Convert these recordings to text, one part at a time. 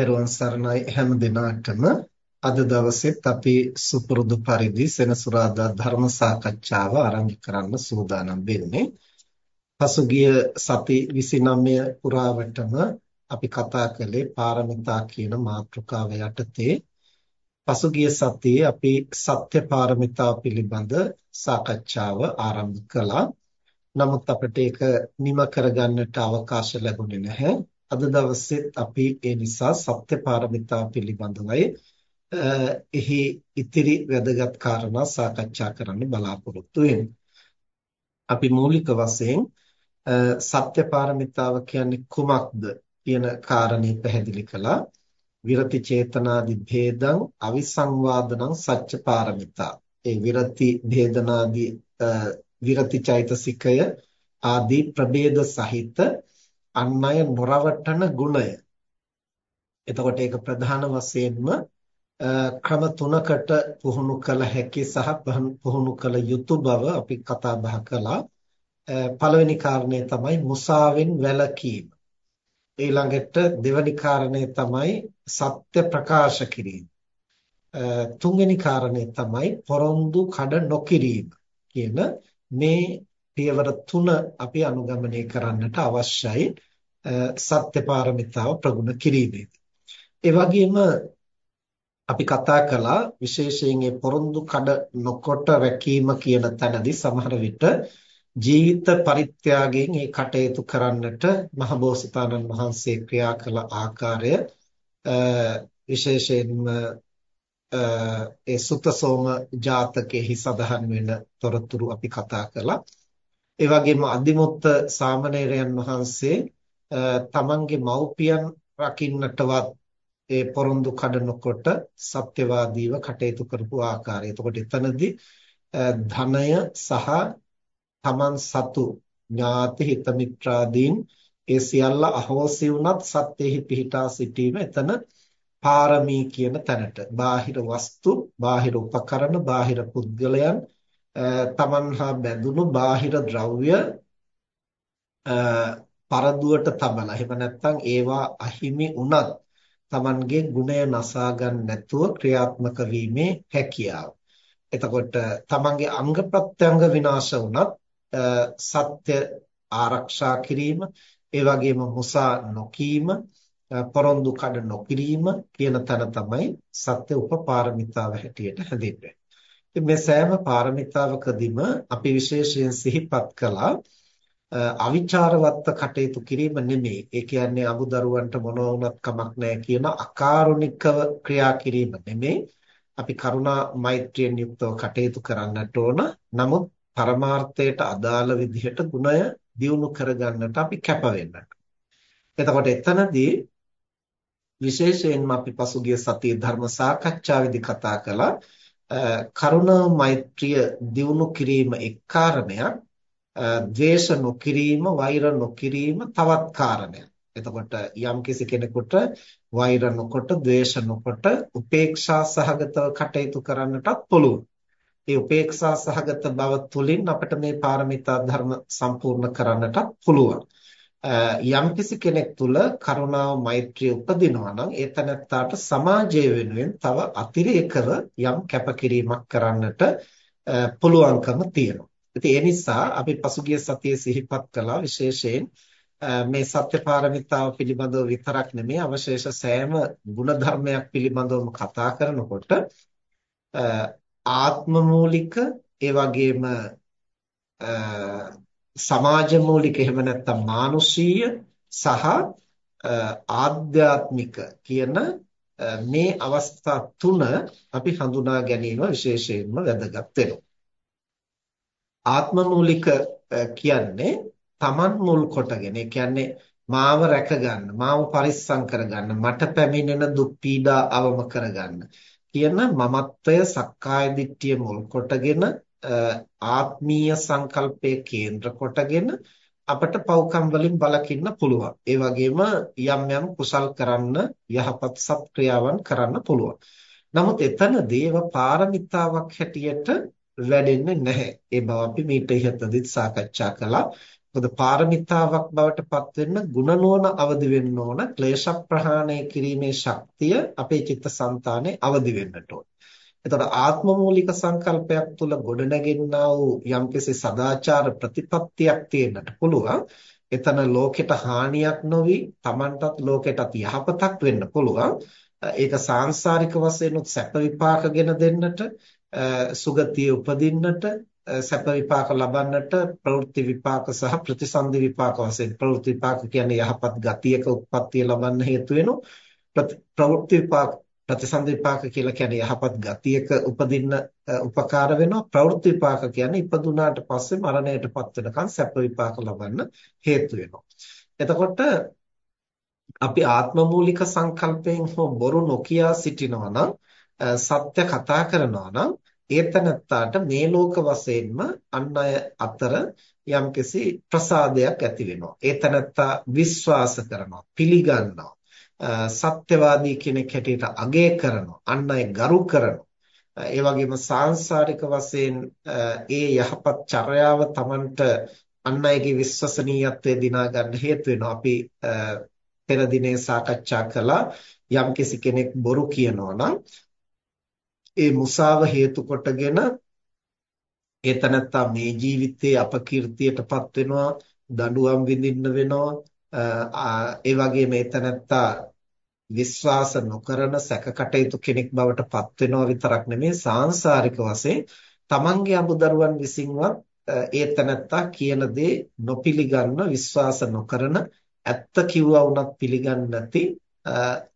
පෙරවන් සරණයි හැම දිනාටම අද දවසෙත් අපි සුපුරුදු පරිදි සෙනසුරාදා ධර්ම සාකච්ඡාව ආරම්භ කරන්න සූදානම් වෙන්නේ. පසුගිය සති 29 පුරාවටම අපි කතා කළේ පාරමිතා කියන මාතෘකාව යටතේ පසුගිය සතියේ අපි සත්‍ය පාරමිතාව පිළිබඳ සාකච්ඡාව ආරම්භ කළා. නමුත් අපිට ඒක නිම කරගන්නට අවකාශ ලැබුණේ නැහැ. අද දවසෙත් අපි ඒ නිසා සත්‍ය පාරමිතා පිළිබඳවයි එහි ඉතිරි වැදගත් කාරණා සාකච්ඡා කරන්න බලාපොරොත්තු අපි මූලික වශයෙන් සත්‍ය පාරමිතාව කියන්නේ කුමක්ද කියන කාරණේ පැහැදිලි කළා. විරති චේතනාදි භේදං අවිසංවාදනං සත්‍ය පාරමිතා. ඒ විරති භේදනාදි විරති චෛතසිකය ආදී ප්‍රභේද සහිත අන් අය නොරවටන ගුණය. එතකොට ඒක ප්‍රධාන වශයෙන්ම ක්‍රම තුනකට පුහුණු කළ හැකි සහ පුහුණු කළ යුතු බව අපි කතා බහ කළා. පළවෙනි කාරණය තමයි මුසාවෙන් වැළකීම. ඊළඟට දෙවෙනි කාරණය තමයි සත්‍ය ප්‍රකාශ කිරීම. තුන්වෙනි කාරණය තමයි පොරොන්දු කඩ නොකිරීම කියන මේ පියවර තුන අපි අනුගමනය කරන්නට අවශ්‍යයි සත්‍ය පාරමිතාව ප්‍රගුණ කිරීමේදී. ඒ වගේම අපි කතා කළා විශේෂයෙන් මේ පොරොන්දු කඩ නොකොට රැකීම කියන තැනදී සමහර විට ජීවිත පරිත්‍යාගයෙන් ඒ කටයුතු කරන්නට මහබෝසතාණන් වහන්සේ ක්‍රියා කළ ආකාරය විශේෂයෙන්ම ඒ සුතසෝම ජාතකයේහි සඳහන් වෙන තොරතුරු අපි කතා කළා. ඒ වගේම අදිමුත්ත සාමණේරයන් වහන්සේ තමන්ගේ මව්පියන් රකින්නටවත් ඒ පොරොන්දු කඩනකොට සත්‍යවාදීව කටයුතු කරපු ආකාරය. එතකොට එතනදී ධනය සහ තමන් සතු ඥාති හිත මිත්‍රාදීන් ඒ සියල්ල අහෝසි වුණත් සත්‍යෙහි පිහිටා සිටීම එතන පාරමී කියන තැනට බාහිර වස්තු බාහිර උපකරණ බාහිර පුද්ගලයන් තමන් හා බැඳුණු බාහිර ද්‍රව්‍ය පරදුවට තබලා එහෙම නැත්නම් ඒවා අහිමි වුණත් තමන්ගේ ගුණය නසා ගන්න නැතුව ක්‍රියාත්මක වීමේ හැකියාව. එතකොට තමන්ගේ අංග ප්‍රත්‍යංග විනාශ වුණත් සත්‍ය ආරක්ෂා කිරීම ඒ වගේම මුසා නොකීම පොරොන්දු කඩ නොකිරීම කියන තැන තමයි සත්‍ය උපපාරමිතාව හැටියට හැදින්නේ. ඉතින් මේ සෑම පාරමිතාවකදීම අපි විශේෂයෙන් සිහිපත් කළා අවිචාරවත්ත කටයුතු කිරීම නෙමෙයි. ඒ කියන්නේ අමුදරුවන්ට මොනවා වුණත් කමක් නැහැ කියන අකාරුණිකව ක්‍රියා කිරීම නෙමෙයි. අපි කරුණා මෛත්‍රියෙන් යුක්තව කටයුතු කරන්නට ඕන. නමුත් පරමාර්ථයට අදාළ විදිහට ගුණය දියුණු කරගන්නට අපි කැප එතකොට එතනදී විශේෂයෙන්ම අපි පසුගිය සතියේ ධර්ම සාකච්ඡාවේදී කතා කළා කරුණා මෛත්‍රිය දියුණු කිරීම එක් කාරණයක් ද්වේෂ නොකිරීම වෛර නොකිරීම තවත් කාරණයක්. එතකොට යම්කිසි කෙනෙකුට වෛර නොකොට ද්වේෂ නොකොට උපේක්ෂා සහගතව කටයුතු කරන්නටත් පුළුවන්. ඒ උපේක්ෂා සහගත බව තුළින් අපිට මේ පාරමිතා ධර්ම සම්පූර්ණ කරන්නටත් පුළුවන්. යම්කිසි කෙනෙක් තුල කරුණාව මෛත්‍රිය උපදිනවා නම් ඒ තැනත්තාට සමාජය වෙනුවෙන් තව අතිරේකව යම් කැපකිරීමක් කරන්නට පුළුවන්කම තියෙනවා. ඉතින් ඒ නිසා අපි පසුගිය සතියේ සිහිපත් කළා විශේෂයෙන් මේ සත්‍ය පාරමිතාව පිළිබඳව විතරක් නෙමෙයි අවශේෂ සෑම ಗುಣධර්මයක් පිළිබඳවම කතා කරනකොට ආත්ම මූලික ඒ වගේම සමාජ මූලික එහෙම නැත්නම් මානුෂීය සහ ආධ්‍යාත්මික කියන මේ අවස්ථා තුන අපි හඳුනා ගැනීම විශේෂයෙන්ම වැදගත් වෙනවා. ආත්ම මූලික කියන්නේ Taman මුල් කොටගෙන ඒ කියන්නේ මාව රැකගන්න මාව පරිස්සම් කරගන්න මට පැමිණෙන දුක් පීඩා අවම කරගන්න කියන මමත්වය සක්කාය දිට්ඨිය මුල් කොටගෙන ආත්මීය සංකල්පයේ කේන්ද්‍ර කොටගෙන අපට පව්කම් වලින් බලකින්න පුළුවන්. ඒ වගේම යම් යම් කුසල් කරන්න යහපත් සත්ක්‍රියාවන් කරන්න පුළුවන්. නමුත් එතනදී ඒවා පාරමිතාවක් හැටියට වැඩෙන්නේ නැහැ. ඒ බව අපි මීට ඉහතදීත් සාකච්ඡා කළා. මොකද පාරමිතාවක් බවට පත් වෙන්න ಗುಣනෝන අවදි වෙන්න ඕන ක්ලේශ ප්‍රහාණය කිරීමේ ශක්තිය අපේ චිත්තසංතානේ අවදි වෙන්නට ඕන. එතකොට ආත්මමූලික සංකල්පයක් තුළ ගොඩනැගෙන්නා වූ යම්කිසි සදාචාර ප්‍රතිපත්තියක් තියෙන්නට පුළුවන්. එතන ලෝකෙට හානියක් නොවි Tamanටත් ලෝකෙටත් යහපතක් වෙන්න පුළුවන්. ඒක සාංශාරික වශයෙන් උත් සැප විපාකගෙන දෙන්නට සුගතිය උපදින්නට සැප විපාක ලබන්නට ප්‍රවෘත්ති විපාක සහ ප්‍රතිසන්දි විපාක වශයෙන් ප්‍රවෘත්ති විපාක කියන්නේ යහපත් ගතියක උත්පත්තිය ලබන්න හේතු වෙනවා ප්‍රවෘත්ති විපාක ප්‍රතිසන්දි විපාක කියලා කියන්නේ යහපත් ගතියක උපදින්න උපකාර වෙනවා ප්‍රවෘත්ති විපාක කියන්නේ ඉපදුනාට පස්සේ මරණයටපත් වෙනකන් සැප විපාක ලබන්න හේතු වෙනවා එතකොට අපි ආත්මමූලික සංකල්පයෙන් හෝ බොරු නොකිය සිටිනවා නම් සත්‍ය කතා කරනවා නම් ඒතනත්තාට මේ ලෝක වශයෙන්ම අන් අය අතර යම්කිසි ප්‍රසාදයක් ඇති වෙනවා. ඒතනත්තා විශ්වාස කරනවා, පිළිගන්නවා. සත්‍යවාදී කෙනෙක් හැටියට අගය කරනවා, අන් අය ගරු කරනවා. ඒ වගේම සාංශාරික වශයෙන් ඒ යහපත් චර්යාව Tamanට අන් අයගේ විශ්වසනීයත්වය දිනා ගන්න හේතු වෙනවා. අපි පෙර දිනේ සාකච්ඡා කළා යම්කිසි කෙනෙක් බොරු කියනවා නම් ඒ මුසාව හේතු කොටගෙන ඒ තනත්තා මේ ජීවිතයේ අපකීර්තියටපත් වෙනවා දඬුවම් විඳින්න වෙනවා ඒ වගේම ඒ තනත්තා විශ්වාස නොකරන සැකකටයුතු කෙනෙක් බවට පත් වෙනවා විතරක් නෙමෙයි සාංශාරික වශයෙන් තමන්ගේ අමුදරුවන් විසින්වත් ඒ තනත්තා කියන දේ නොපිළිගන්න විශ්වාස නොකරන ඇත්ත කිව්වා වුණත් පිළිගන්නේ නැති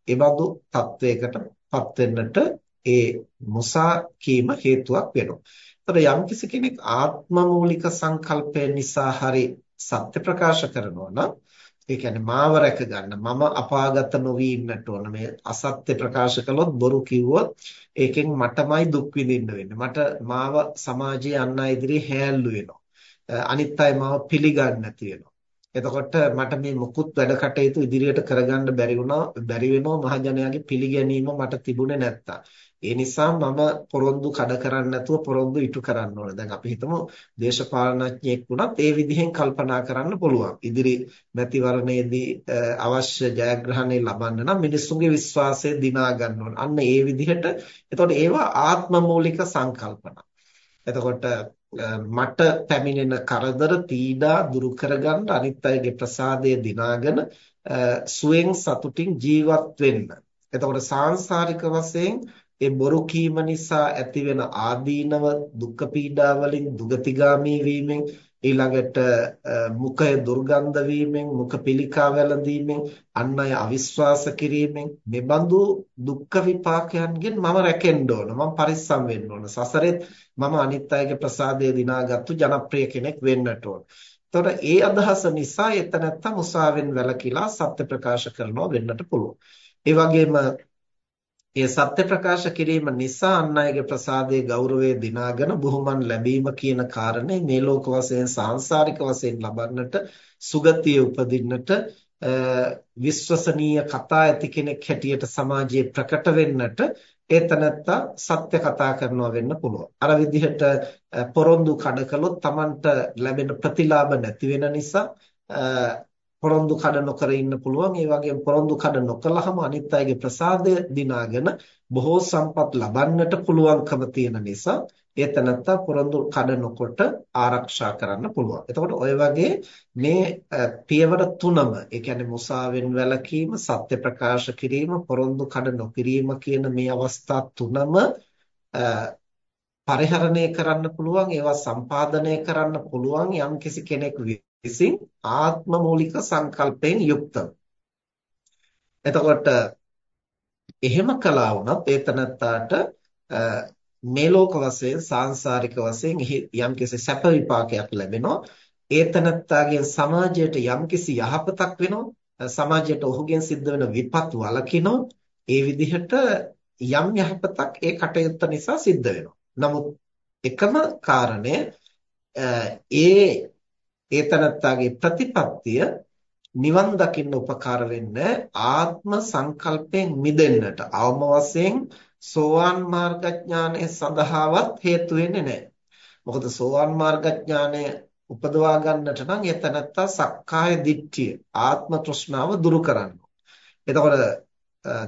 එබඳු තත්වයකටපත් වෙන්නට ඒ මුසා කීම හේතුවක් වෙනවා. ඒතර යම්කිසි කෙනෙක් ආත්ම මූලික සංකල්පය නිසා හරි සත්‍ය ප්‍රකාශ කරනවා නම් ඒ කියන්නේ මාව රැක ගන්න. මම අපාගත නොවි ඉන්නට ඕන. මේ අසත්‍ය ප්‍රකාශ කළොත් බොරු කිව්වොත් ඒකෙන් මටමයි දුක් විඳින්න වෙන්නේ. මට මාව සමාජයේ අන් අය ඉදිරියේ හැල්ලු වෙනවා. අනිත් අය මාව පිළිගන්නේ නැති වෙනවා. එතකොට මට මේ මුකුත් වැඩ කටයුතු ඉදිරියට කරගන්න බැරි වුණා බැරි වෙනවා මහජනයාගේ පිළිගැනීම මට තිබුණේ නැත්තම්. ඒ නිසා මම පොරොන්දු කඩ කරන්නේ නැතුව පොරොන්දු ඉටු කරන්න ඕන. දැන් අපි හිතමු දේශපාලනඥයෙක් වුණත් ඒ විදිහෙන් කල්පනා කරන්න පුළුවන්. ඉදිරි මැතිවරණයේදී අවශ්‍ය ජයග්‍රහණය ලබන්න නම් මිනිස්සුන්ගේ විශ්වාසය දිනා ගන්න ඕන. අන්න ඒ විදිහට එතකොට ඒවා ආත්ම මූලික සංකල්පන. එතකොට මට පැමිණෙන කරදර පීඩා දුරු කරගන්න අනිත් අයගේ ප්‍රසාදය දිනාගෙන සුවෙන් සතුටින් ජීවත් වෙන්න. එතකොට සාංශාරික වශයෙන් ඒ බොරු කීම නිසා ඇතිවෙන ආදීනව දුක් පීඩා වලින් දුගතිගාමී වීමෙන් ඊළඟට මුඛය දුර්ගන්ධ වීමෙන් මුඛ පිළිකා වැළඳීමෙන් අන් අය අවිශ්වාස කිරීමෙන් මෙබඳු දුක්ඛ විපාකයන්ගෙන් මම රැකෙන්න ඕන මම පරිස්සම් වෙන්න ඕන සසරෙත් මම අනිත් අයගේ ප්‍රසාදය දිනාගත්තු ජනප්‍රිය කෙනෙක් වෙන්නට ඕන. එතකොට ඒ අදහස නිසා එතනත්ත මුසාවෙන් වැළකීලා සත්‍ය ප්‍රකාශ කරනවා වෙන්නට පුළුවන්. ඒ වගේම ඒ සත්‍ය ප්‍රකාශ කිරීම නිසා අන් අයගේ ප්‍රසාදයේ ගෞරවය දිනාගෙන බුහුමන් ලැබීම කියන කාරණේ මේ ලෝක වශයෙන් සාංශාරික වශයෙන් ලබන්නට සුගතිය උපදින්නට විශ්වසනීය කතා ඇති කෙනෙක් හැටියට සමාජයේ ප්‍රකට වෙන්නට ඒ තනත්තා සත්‍ය කතා කරනවා වෙන්න පුළුවන්. අර විදිහට පොරොන්දු කඩ කළොත් Tamanට ලැබෙන ප්‍රතිලාභ නැති වෙන නිසා පොරොන්දු කඩ නොකර ඉන්න පුළුවන්. ඒ වගේම පොරොන්දු කඩ නොකළාම අනිත් අයගේ ප්‍රසාදය දිනාගෙන බොහෝ සම්පත් ලබන්නට පුළුවන්කම තියෙන නිසා ඒ තනත්තා පොරොන්දු කඩ නොකොට ආරක්ෂා කරන්න පුළුවන්. එතකොට ඔය වගේ මේ පියවර තුනම ඒ කියන්නේ මුසාවෙන් වැළකීම, සත්‍ය ප්‍රකාශ කිරීම, පොරොන්දු කඩ නොකිරීම කියන මේ අවස්ථා තුනම පරිහරණය කරන්න පුළුවන් ඒවා සම්පාදනය කරන්න පුළුවන් යම්කිසි කෙනෙක් විසින් ආත්ම මූලික සංකල්පයෙන් යුක්තව. එතකොට එහෙම කළා වුණත් ඒතනත්තාට මේ ලෝක වශයෙන් සාංශාරික වශයෙන් යම්කිසි සැප විපාකයක් ලැබෙනවා. ඒතනත්තාගෙන් සමාජයට යම්කිසි යහපතක් වෙනවා. සමාජයට ඔහුගෙන් සිද්ධ වෙන විපත් වළකිනවා. ඒ විදිහට යම් යහපතක් ඒ කටයුත්ත නිසා සිද්ධ වෙනවා. නමුත් එකම කාරණය ඒ ඒතනත්තාගේ ප්‍රතිපත්තිය නිවන් දකින්න උපකාර වෙන්නේ ආත්ම සංකල්පයෙන් මිදෙන්නට අවම වශයෙන් සෝවාන් මාර්ගඥානය සඳහාවත් හේතු වෙන්නේ නැහැ. මොකද සෝවාන් මාර්ගඥානය උපදවා ගන්නට නම් එතනත්තා සක්කාය දිට්ඨිය ආත්ම තෘෂ්ණාව දුරු කරන්න. එතකොට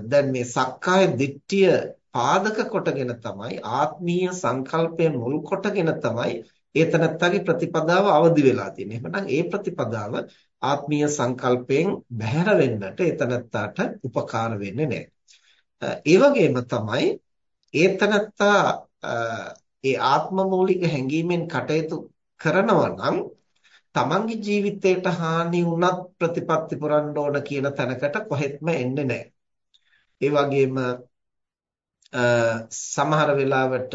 දැන් මේ සක්කාය දිට්ඨිය පාදක කොටගෙන තමයි ආත්මීය සංකල්පය මුල් කොටගෙන තමයි ඒතනත්තගේ ප්‍රතිපදාව අවදි වෙලා තියෙන්නේ. එහෙනම් ඒ ප්‍රතිපදාව ආත්මීය සංකල්පයෙන් බැහැර වෙන්නට ඒතනත්තට උපකාර වෙන්නේ නැහැ. ඒ වගේම තමයි ඒතනත්තා ඒ ආත්ම මූලික හැඟීමෙන් කටයුතු කරනවා නම් තමන්ගේ ජීවිතයට හානි වුණත් ප්‍රතිපත්ති පුරන්න ඕන කියන තැනකට කොහෙත්ම එන්නේ නැහැ. ඒ වගේම සමහර වෙලාවට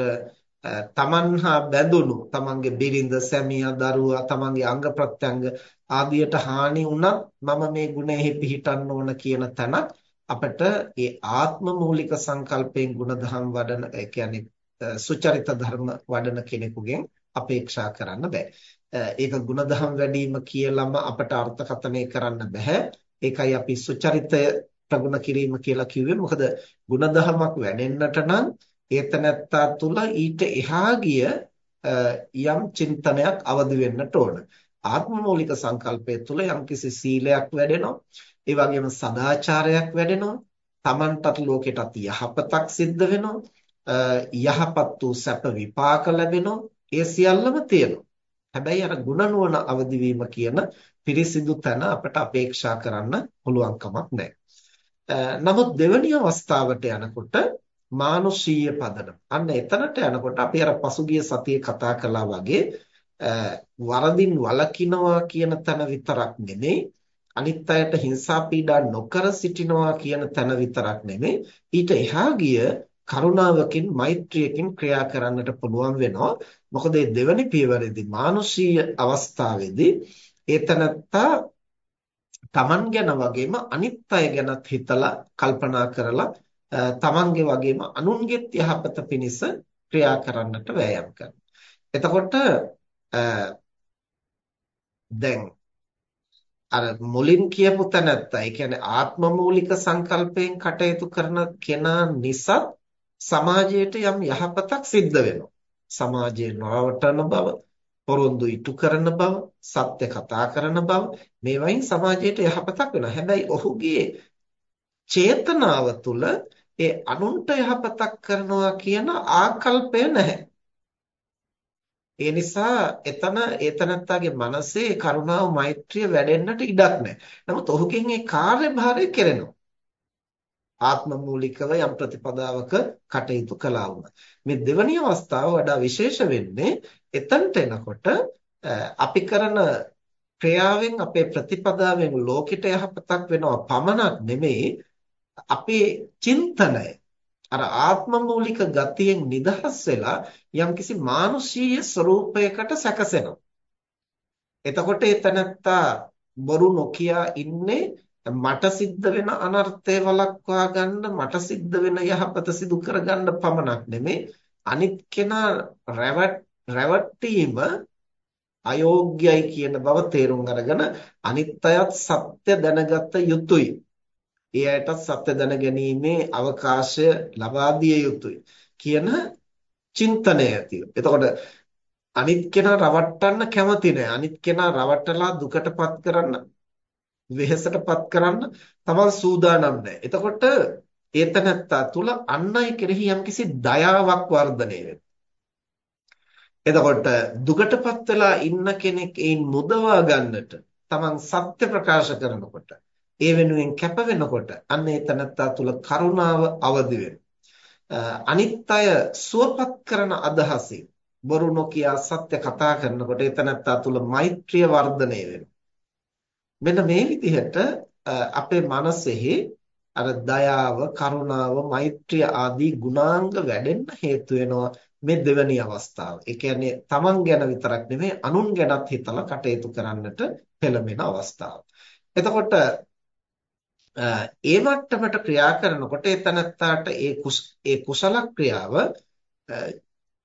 තමන් හා බැඳුණු තමන්ගේ බිරිඳ සැමියා දරුවා තමන්ගේ අංග ප්‍රත්‍යංග ආදියට හානි වුණත් මම මේ ගුණෙහි පිහිටන්න ඕන කියන තැනක් අපට ඒ ආත්ම මූලික සංකල්පයෙන් ගුණධම් වඩන ඒ කියන්නේ සුචරිත ධර්ම වඩන කෙනෙකුගෙන් අපේක්ෂා කරන්න බෑ. ඒක ගුණධම් වැඩිම කියලාම අපට අර්ථකථනය කරන්න බෑ. ඒකයි අපි සුචරිතය ප්‍රගුණ කිරීම කියලා කිව්වේ. මොකද ගුණධමයක් වැඩෙන්නට නම් ඒතනත්තා තුල ඊට එහා ගිය යම් චින්තනයක් අවදි වෙන්නට ඕන. ආත්ම මූලික සංකල්පය තුල යම්කිසි සීලයක් වැඩෙනවා. ඒ වගේම සදාචාරයක් වැඩෙනවා. Tamanටත් ලෝකෙටත් යහපතක් සිද්ධ වෙනවා. යහපත් වූ සැප විපාක ලැබෙනවා. ඒ සියල්ලම තියෙනවා. හැබැයි අර ಗುಣ නුවණ අවදි වීම කියන පිරිසිදු තැන අපට අපේක්ෂා කරන්න පුළුවන් කමක් නැහැ. නමුත් දෙවැනි අවස්ථාවට යනකොට මානුෂීය පදනම. අන්න එතනට යනකොට අපි අර පසුගිය සතියේ කතා කළා වගේ වරදින් වළකිනවා කියන තැන විතරක් නෙමෙයි අනිත් අයට හිංසා පීඩා නොකර සිටිනවා කියන තැන විතරක් නෙමෙයි ඊට එහා ගිය කරුණාවකින් මෛත්‍රියකින් ක්‍රියා කරන්නට පුළුවන් වෙනවා මොකද මේ දෙවැනි පියවරේදී මානුෂීය අවස්ථාවේදී ඒතනත්තා තමන් ගැන වගේම අනිත් අය ගැනත් හිතලා කල්පනා කරලා තමන්ගේ වගේම අනුන්ගෙත් යහපත පිණිස ක්‍රියා කරන්නට වෑයම් කරනවා. එතකොට දැන් අර මුලින් කියපු තැනත්තා, ඒ කියන්නේ ආත්ම මූලික සංකල්පයෙන් කටයුතු කරන කෙනා නිසා සමාජයට යම් යහපතක් සිද්ධ වෙනවා. සමාජයේ නරවටන බව, පොරොන්දු ඉටු කරන බව, සත්‍ය කතා කරන බව, මේවයින් සමාජයට යහපතක් වෙනවා. හැබැයි ඔහුගේ චේතනාව තුළ ඒ අනුන්ට යහපතක් කරනවා කියන ආකල්පය නැහැ. ඒ නිසා එතන ඒතනත්තාගේ මනසේ කරුණාව මෛත්‍රිය වැඩෙන්නට ඉඩක් නැහැ. නමුත් ඔහුගෙන් ඒ කාර්යභාරය කෙරෙනවා. ආත්ම මූලිකව යම් ප්‍රතිපදාවක කටයුතු කළා වුණා. මේ දෙවැනි අවස්ථාව වඩා විශේෂ වෙන්නේ එතනට එනකොට අපි කරන ක්‍රියාවෙන් අපේ ප්‍රතිපදාවෙන් ලෝකෙට යහපතක් වෙනවා පමණක් නෙමෙයි අපේ චින්තනය අර ආත්ම මූලික ගතියෙන් නිදහස් වෙලා යම්කිසි මානුෂීය ස්වરૂපයකට සැකසෙනවා. එතකොට එතනත්තා බොරු නොකිය ඉන්නේ මට සිද්ධ වෙන අනර්ථය වළක්වා ගන්න මට සිද්ධ වෙන යහපත සිදු කරගන්න පමණක් නෙමේ අනිත් කෙනා රැවටීම අයෝග්‍යයි කියන බව තේරුම් අරගෙන අනිත් අයත් සත්‍ය දැනගත යුතුයි. ඒ අයටත් සත්‍ය දැනගැනීමේ අවකාශය ලබා දිය යුතුයි කියන චින්තනය ඇති. එතකොට අනිත් කෙනා රවට්ටන්න කැමති නැහැ. අනිත් කෙනා රවට්ටලා දුකටපත් කරන්න වෙහෙසටපත් කරන්න තමන් සූදානම් නැහැ. එතකොට ඒතනත්තා තුල අන් අය කෙරෙහි යම්කිසි දයාවක් වර්ධනය වෙනවා. එතකොට දුකටපත් වෙලා ඉන්න කෙනෙක් ඒන් මුදවා ගන්නට තමන් සත්‍ය ප්‍රකාශ කරනකොට ඒ වෙනුවෙන් කැප වෙනකොට අන්න ඒතනත්තා තුල කරුණාව අවදි අනිත් අය සුවපත් කරන අදහසින් බොරු නොකිය සත්‍ය කතා කරනකොට ඒතනත්තා තුල මෛත්‍රිය වර්ධනය වෙනවා. මෙන්න මේ විදිහට අපේ මනසෙහි අර දයාව, කරුණාව, මෛත්‍රිය ආදී ගුණාංග වැඩෙන්න හේතු වෙනවා මේ දෙවැනි අවස්ථාව. ඒ කියන්නේ තමන් ගැන විතරක් නෙමෙයි අනුන් ගැනත් හිතලා කටයුතු කරන්නට පෙළඹෙන අවස්ථාව. එතකොට ඒ මට්ටමට ක්‍රියා කරනකොට එතනත්තාට ඒ ඒ කුසල ක්‍රියාව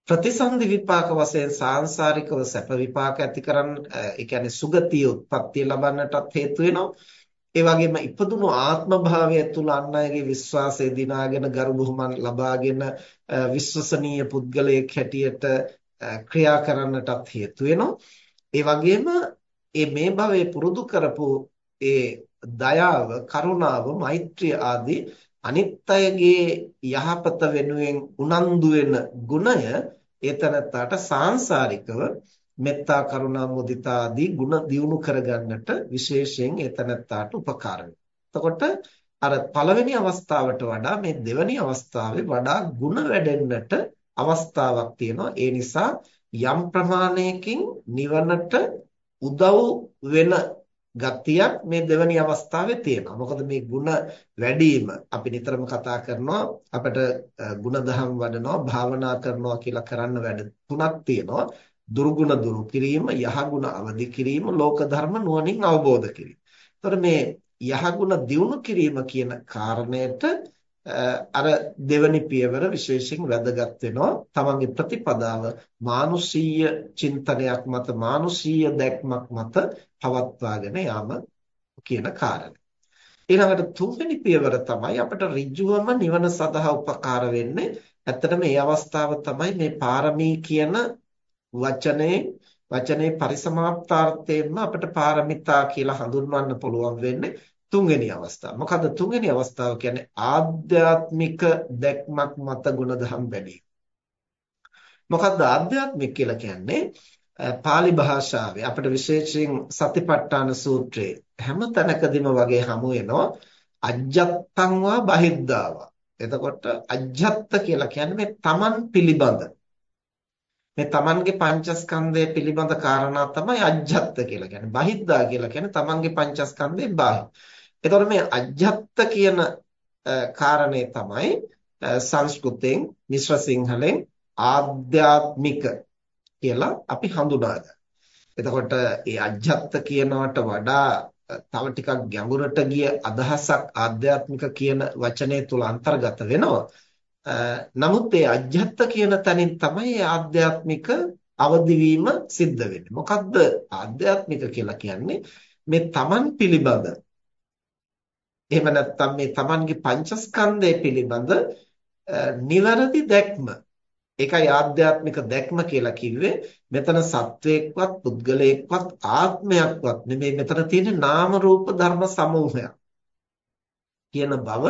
ප්‍රතිසන්දි විපාක වශයෙන් සාංශාරිකව සැප විපාක ඇති කරන් ඒ කියන්නේ සුගතිය උත්පත්තිය ලබන්නටත් හේතු වෙනවා. ඒ වගේම ඉපදුණු ආත්ම භාවය තුල අන් අයගේ විශ්වාසය දිනාගෙන ගරු බුහුමන් ලබාගෙන විශ්වසනීය පුද්ගලයෙක් හැටියට ක්‍රියා කරන්නටත් හේතු වෙනවා. ඒ වගේම ඒ මේ භවයේ පුරුදු කරපු ඒ දයාව, කරුණාව, මෛත්‍රිය ආදී අනිත් අයගේ යහපත වෙනුවෙන් උනන්දු වෙන ගුණය ඒතනත්තාට සාංශාරිකව මෙත්තා කරුණා මුදිතා ආදී ගුණ දියුණු කරගන්නට විශේෂයෙන් ඒතනත්තාට උපකාර එතකොට අර පළවෙනි අවස්ථාවට වඩා මේ දෙවෙනි අවස්ථාවේ වඩා ගුණ වැඩෙන්නට අවස්ථාවක් තියෙනවා. ඒ නිසා යම් ප්‍රමාණයකින් නිවනට උදව් වෙන ගතියක් මේ දෙවැනි අවස්ථාවේ තියෙනවා. මොකද මේ ಗುಣ වැඩිම අපි නිතරම කතා කරනවා අපිට ಗುಣධම් වඩනවා භාවනා කරනවා කියලා කරන්න වැඩ තුනක් තියෙනවා. දුර්ගුණ දුරු කිරීම, යහගුණ අවදි කිරීම, ලෝක ධර්ම නුවණින් අවබෝධ කිරීම. ඒතර මේ යහගුණ දියුණු කිරීම කියන කාරණයට අර දෙවනි පියවර විශේෂයෙන් වැදගත් වෙනවා තමන්ගේ ප්‍රතිපදාව මානුෂීය චින්තනයක් මත මානුෂීය දැක්මක් මත පවත්වාගෙන යාම කියන කාරණය. ඊළඟට තුන්වෙනි පියවර තමයි අපිට ඍජුවම නිවන සඳහා උපකාර වෙන්නේ. ඇත්තටම මේ අවස්ථාව තමයි මේ පාරමී කියන වචනේ වචනේ පරිසමාප්තාර්ථයෙන්ම අපිට පාරමිතා කියලා හඳුන්වන්න පුළුවන් වෙන්නේ තුන්වෙනි අවස්ථාව. මොකද්ද තුන්වෙනි අවස්ථාව කියන්නේ ආධ්‍යාත්මික දැක්මක් මත ගුණධම් වැඩි. මොකද්ද ආධ්‍යාත්මික කියලා කියන්නේ? pāli භාෂාවේ අපිට විශේෂයෙන් සතිපට්ඨාන සූත්‍රයේ හැම තැනකදීම වගේ හමු වෙනවා අජ්ජත්තං වා බහිද්ධාවා. එතකොට අජ්ජත්ත කියලා කියන්නේ මේ තමන් පිළිබඳ මේ තමන්ගේ පංචස්කන්ධය පිළිබඳ කාරණා තමයි අජ්ජත්ත කියලා කියන්නේ. බහිද්දා කියලා කියන්නේ තමන්ගේ පංචස්කන්ධේ බාහිර. එතකොට මේ අජ්ජත්ත කියන කාරණේ තමයි සංස්කෘතෙන් මිශ්‍ර සිංහලෙන් ආධ්‍යාත්මික කියලා අපි හඳුනාගන්නේ. එතකොට මේ අජ්ජත්ත කියනවට වඩා තව ටිකක් ගැඹුරට ගිය අදහසක් ආධ්‍යාත්මික කියන වචනය තුල අන්තර්ගත වෙනවා. නමුත් මේ අජ්ජත්ත කියන තැනින් තමයි ආධ්‍යාත්මික අවදිවීම සිද්ධ වෙන්නේ. මොකද්ද ආධ්‍යාත්මික කියලා කියන්නේ? මේ තමන් පිළිබඳ එහෙම නැත්නම් මේ තමන්ගේ පංචස්කන්ධය පිළිබඳ නිවැරදි දැක්ම. ඒකයි ආධ්‍යාත්මික දැක්ම කියලා කිව්වේ. මෙතන සත්වයක්වත් පුද්ගලයෙක්වත් ආත්මයක්වත් නෙමෙයි මෙතන තියෙන නාම රූප ධර්ම සමූහයක්. කියන බව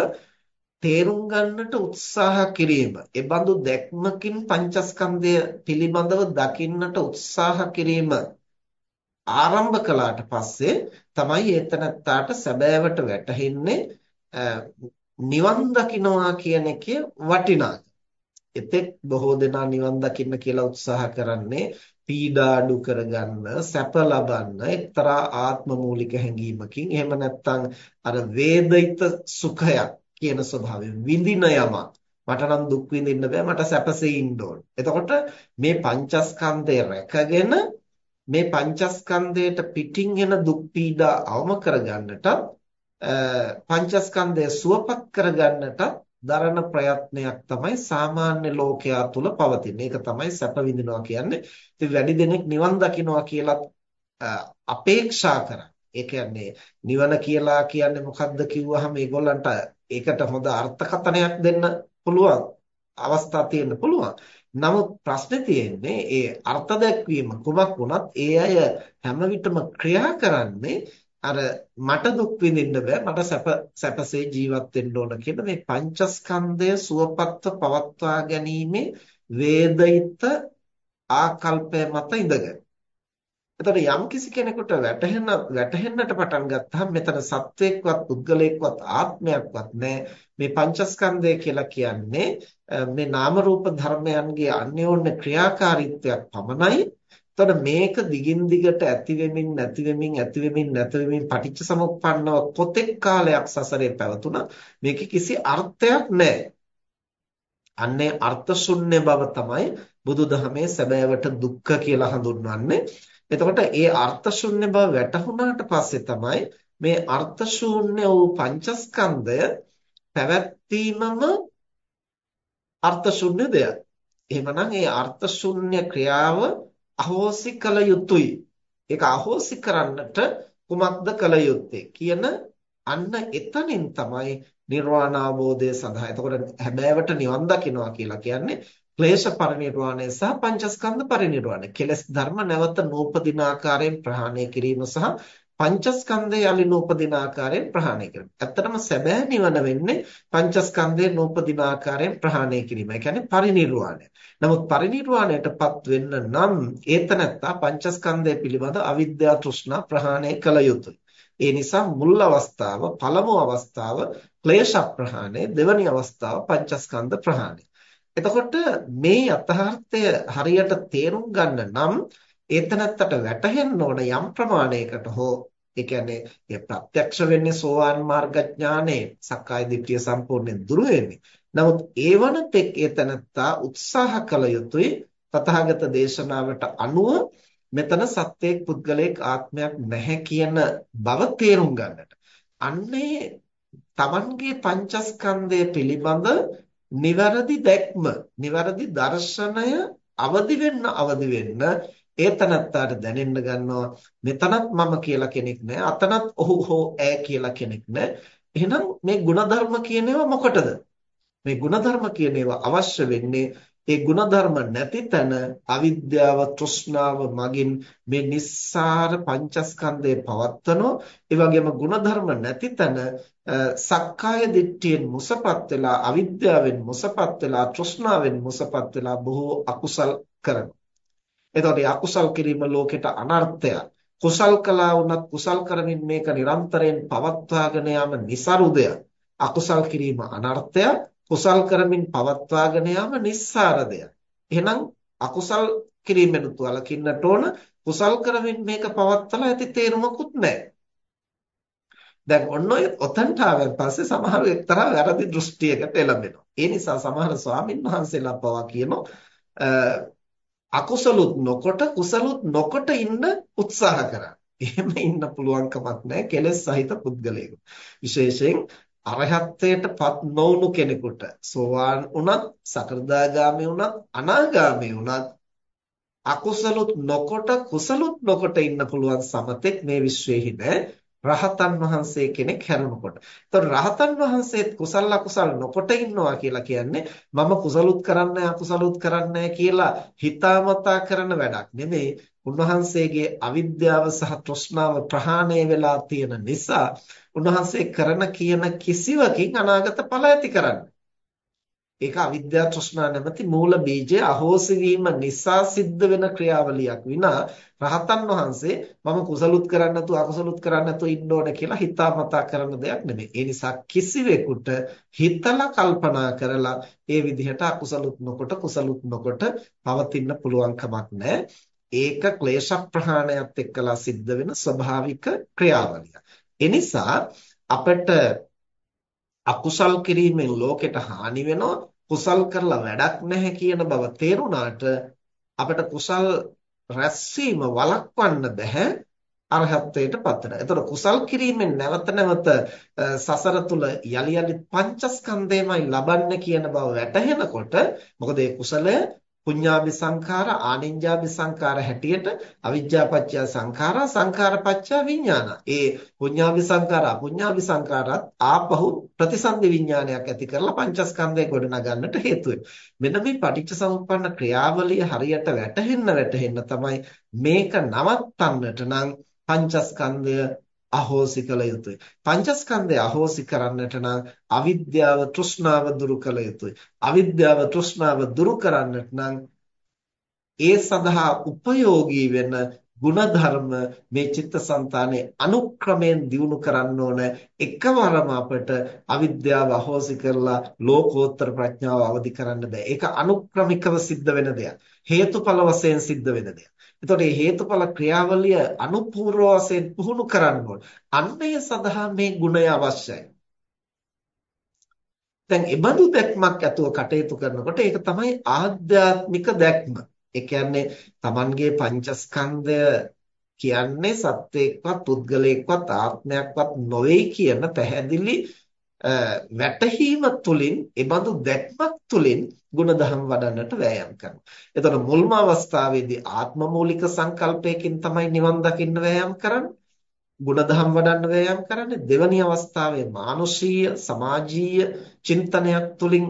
තේරුම් ගන්නට උත්සාහ කිරීම. ඒ බඳු දැක්මකින් පංචස්කන්ධය පිළිබඳව දකින්නට උත්සාහ කිරීම ආරම්භ කළාට පස්සේ තමයි ඒතනත්තාට සැබෑවට වැටහෙන්නේ නිවන් දකින්නවා කියන එකේ වටිනාකම. එතෙක් බොහෝ දෙනා නිවන් දකින්න කියලා උත්සාහ කරන්නේ පීඩා අඩු කරගන්න, සැප ලබන්න, එක්තරා ආත්ම මූලික හැඟීමකින් එහෙම නැත්නම් අර වේදිත සුඛයක් කියන ස්වභාවය විඳින යමක්. මට නම් දුක් විඳින්න බෑ මට සැපසේ ඉන්න ඕන. එතකොට මේ පංචස්කන්ධය රැකගෙන මේ පංචස්කන්ධයට පිටින් එන දුක් පීඩා අවම කරගන්නටත් පංචස්කන්ධය සුවපත් කරගන්නටත් දරන ප්‍රයත්නයක් තමයි සාමාන්‍ය ලෝකයා තුල පවතින. ඒක තමයි සැප විඳිනවා කියන්නේ. ඉතින් වැඩි දෙනෙක් නිවන් දකින්නවා කියලා අපේක්ෂා කරා. ඒ කියන්නේ නිවන කියලා කියන්නේ මොකක්ද කිව්වහම ඒගොල්ලන්ට ඒකට හොඳ අර්ථකථනයක් දෙන්න පුළුවන් අවස්ථා තියෙන්න පුළුවන්. නමුත් ප්‍රශ්නේ තියෙන්නේ ඒ අර්ථ දැක්වීම කුමක් වුණත් ඒ අය හැම විටම ක්‍රියා කරන්නේ අර මට දුක් විඳින්න බෑ මට සැප සැපසේ ජීවත් වෙන්න ඕන කියන මේ පංචස්කන්ධය සුවපත්ව පවත්වා ගැනීමේ වේදිත ආකල්පය මත ඉඳගෙන. එතකොට යම් කිසි කෙනෙකුට වැටහෙන වැටහෙන්නට පටන් ගත්තාම මෙතන සත්වයක්වත් පුද්ගලයෙක්වත් ආත්මයක්වත් නැහැ. මේ පංචස්කන්ධය කියලා කියන්නේ මේ නාම රූප ධර්මයන්ගේ අන්‍යෝන්‍ය ක්‍රියාකාරීත්වයක් පමණයි. එතකොට මේක දිගින් දිගට ඇති වෙමින් නැති වෙමින් ඇති වෙමින් නැති වෙමින් පටිච්ච සමුප්පන්නව කොතෙක් කාලයක් සසරේ පැවතුණා මේකේ කිසි අර්ථයක් නැහැ. අන්නේ අර්ථ ශුන්‍ය බව තමයි බුදුදහමේ සැබෑවට දුක්ඛ කියලා හඳුන්වන්නේ. එතකොට ඒ අර්ථ ශුන්‍ය බව වැටහුණාට පස්සේ තමයි මේ අර්ථ ශූන්‍ය වූ පංචස්කන්ධය පැවැත්වීමම අර්ථ ශුන්‍ය දෙයක්. එහෙමනම් ඒ අර්ථ ශුන්‍ය ක්‍රියාව අහෝසි කළ යුතුයි. ඒක අහෝසි කරන්නට කුමක්ද කළ යුත්තේ කියන අන්න එතනින් තමයි නිර්වාණ අවබෝධය සඳහා. එතකොට හැබෑවට නිවන් දකින්නවා කියලා කියන්නේ ක්ලේශ පරිනිර්වාණය සහ පංචස්කන්ධ පරිනිර්වාණය. කෙලස් ධර්ම නැවත නූපදින ආකාරයෙන් ප්‍රහාණය කිරීම සහ පංචස්කන්ධය යලි නූපදින ආකාරයෙන් ප්‍රහාණය කිරීම. ඇත්තටම සැබෑ නිවන වෙන්නේ පංචස්කන්ධය නූපදින ආකාරයෙන් ප්‍රහාණය කිරීම. ඒ කියන්නේ පරිනිර්වාණය. නමුත් පරිනිර්වාණයටපත් වෙන්න නම් ඒතනත්තා පංචස්කන්ධය පිළිබඳ අවිද්‍යා තෘෂ්ණා ප්‍රහාණය කළ යුතුයි. ඒ නිසා මුල් අවස්ථාව පළමු අවස්ථාව ක්ලේශ ප්‍රහාණය දෙවැනි අවස්ථාව පංචස්කන්ධ ප්‍රහාණය. එතකොට මේ යථාර්ථය හරියට තේරුම් ගන්න නම් ඒතනත්තට වැටහෙන්න ඕන යම් ප්‍රමාණයකට හෝ ඒ කියන්නේ ඒ ප්‍රත්‍යක්ෂ වෙන්නේ සෝවාන් මාර්ග ඥානේ සක්කාය දිට්ඨිය සම්පූර්ණයෙන් දුරු වෙන්නේ. නමුත් ඒවන තෙක් ඒතනත්තා උත්සාහ කළ යුතුයි තථාගත දේශනාවට අනුව මෙතන සත්‍යයක් පුද්ගලයෙක් ආත්මයක් නැහැ කියන බව තේරුම් ගන්නට. අන්නේ Tamanගේ පංචස්කන්ධය පිළිබඳ නිවැරදි දැක්ම, නිවැරදි දර්ශනය අවදි වෙන්න අවදි වෙන්න ඒතනත්තාට දැනෙන්න ගන්නවා. මෙතනත් මම කියලා කෙනෙක් නැහැ අතනත් ඔහු හෝ ඈ කියලා කෙනෙක් නැහැ එහෙනම් මේ ಗುಣධර්ම කියන ඒවා මොකටද? මේ ಗುಣධර්ම කියන ඒවා අවශ්‍ය වෙන්නේ ඒ ಗುಣධර්ම නැති තැන අවිද්‍යාව තෘෂ්ණාව මගින් මේ නිස්සාර පංචස්කන්ධය පවත්වනෝ. ඒ වගේම ಗುಣධර්ම නැති තැන සක්කාය දිට්ඨියෙන් මුසපත් වෙලා අවිද්‍යාවෙන් මුසපත් වෙලා තෘෂ්ණාවෙන් මුසපත් වෙලා බොහෝ අකුසල් කරනවා. එතකොට අකුසල් කිරීම ලෝකෙට අනර්ථයක්. කුසල් කළා වුණත් කුසල් කරමින් මේක නිරන්තරයෙන් පවත්වාගෙන යාම નિસරුදයක් අකුසල් කිරීම අනර්ථයක්. කුසල් කරමින් පවත්වාගෙන යාම නිස්සාර දෙයක්. එහෙනම් අකුසල් කිරීමෙනුත් වළකින්නට ඕන කුසල් කරමින් මේක පවත්වලා ඇති තේරුමකුත් නැහැ. දැන් ඔන්න ඔය ඔතන්ට ආවෙන් පස්සේ සමහර එක්තරා වැරදි දෘෂ්ටියකට එළඹෙනවා. ඒ නිසා සමහර ස්වාමින් වහන්සේලා පවා කියනවා අකුසලුත් නොකොට කුසලුත් නොකොට ඉන්න උත්සාහ කරා. එහෙම ඉන්න පුළුවන් කමක් නැහැ කෙලෙස් සහිත පුද්ගලයෙකු. විශේෂයෙන් අරහත්ත්වයටපත් නොවුණු කෙනෙකුට සෝවාන් වුණත් සකෘදාගාමී වුණත් අනාගාමී වුණත් අකුසලුත් නොකොට කුසලුත් නොකොට ඉන්න පුළුවන් සමතෙක් මේ විශ්වයේ නැහැ රහතන් වහන්සේ කෙනෙක් හැරුණකොට. ඒතකොට රහතන් වහන්සේත් කුසල අකුසල නොකොට ඉන්නවා කියලා කියන්නේ මම කුසලුත් කරන්නේ අකුසලුත් කරන්නේ කියලා හිතාමතා කරන වැඩක් නෙමෙයි. උන්වහන්සේගේ අවිද්‍යාව සහ තෘෂ්ණාව ප්‍රහාණය වෙලා තියෙන නිසා උන්වහන්සේ කරන කියන කිසිවකින් අනාගත ඵල ඇති කරන්නේ. ඒක අවිද්‍යා තෘෂ්ණා නැමැති මූල බීජය අහෝසි වීම නිසා සිද්ධ වෙන ක්‍රියාවලියක් විනා රහතන් වහන්සේ මම කුසලුත් කරන්න නැතුව අකුසලුත් කරන්න නැතුව ඉන්න ඕන කියලා හිතාමතා කරන දෙයක් නෙමෙයි. ඒ නිසා කිසිවෙකුට හිතලා කල්පනා කරලා ඒ විදිහට අකුසලුත් නොකොට කුසලුත් නොකොට පවතින්න පුළුවන් කමක් නැහැ. ඒක ක්ලේශ ප්‍රහාණයත් එක්කලා සිද්ධ වෙන ස්වභාවික ක්‍රියාවලියක්. එනිසා අපිට අකුසල් කිරීමෙන් ලෝකෙට හානි වෙනවා කුසල් කරලා වැඩක් නැහැ කියන බව තේරුණාට අපිට කුසල් රැස්වීම වළක්වන්න බෑ අරහත්ත්වයට පත් වෙනවා. ඒතර කුසල් කිරීමෙන් නැවත නැවත සසර තුල යලි යලි පංචස්කන්ධයමයි ලබන්නේ කියන බව වැටහෙනකොට මොකද ඒ කුසලය පුඤ්ඤාභි සංඛාර ආනිඤ්ඤාභි සංඛාර හැටියට අවිජ්ජාපච්චය සංඛාරා සංඛාරපච්චය විඥාන. ඒ පුඤ්ඤාභි සංඛාර අපුඤ්ඤාභි සංඛාරات ආපහු ප්‍රතිසන්දි විඥානයක් ඇති කරලා පංචස්කන්ධය ගොඩනගන්නට හේතු මෙන්න මේ පටිච්චසමුප්පන්න ක්‍රියාවලිය හරියට වැටහෙන්න වැටහෙන්න තමයි මේක නවත්තන්නට නම් පංචස්කන්ධය අහෝසි කළ යුතුයි. පංචස්කන්ධය අහෝසි කරන්නට නම් අවිද්‍යාව තෘෂ්ණාව දුරු කළ යුතුයි. අවිද්‍යාව තෘෂ්ණාව දුරු කරන්නට නම් ඒ සඳහා උපයෝගී වෙන ಗುಣධර්ම මේ චිත්තසංතානේ අනුක්‍රමයෙන් දියුණු කරන්න ඕන එකවරම අපට අවිද්‍යාව අහෝසි කරලා ලෝකෝත්තර ප්‍රඥාව අවදි කරන්න බෑ. ඒක අනුක්‍රමිකව සිද්ධ වෙන දෙයක්. හේතුඵල වශයෙන් සිද්ධ වෙන දෙයක්. එතකොට මේ හේතුඵල ක්‍රියාවලිය අනුපූර්ව වශයෙන් පුහුණු කරන්න ඕන. අන්නේ සඳහා මේ ගුණය අවශ්‍යයි. දැන් ඉබඳු දැක්මක් ඇතුව කටයුතු කරනකොට ඒක තමයි ආධ්‍යාත්මික දැක්ම. ඒ කියන්නේ Tamanගේ පංචස්කන්ධය කියන්නේ සත්වයක්වත් පුද්ගලයෙක්වත් ආත්මයක්වත් නොවේ කියන පැහැදිලි වැටහීම තුළින් ඒබඳු දැක්මක් තුළින් ಗುಣධම් වඩන්නට වෑයම් කරනවා. එතකොට මුල්ම අවස්ථාවේදී ආත්ම මූලික සංකල්පයකින් තමයි නිවන් දකින්න වෑයම් කරන්නේ. ಗುಣධම් වඩන්න වෑයම් කරන්නේ දෙවැනි අවස්ථාවේ මානුෂීය සමාජීය චින්තනයක් තුළින්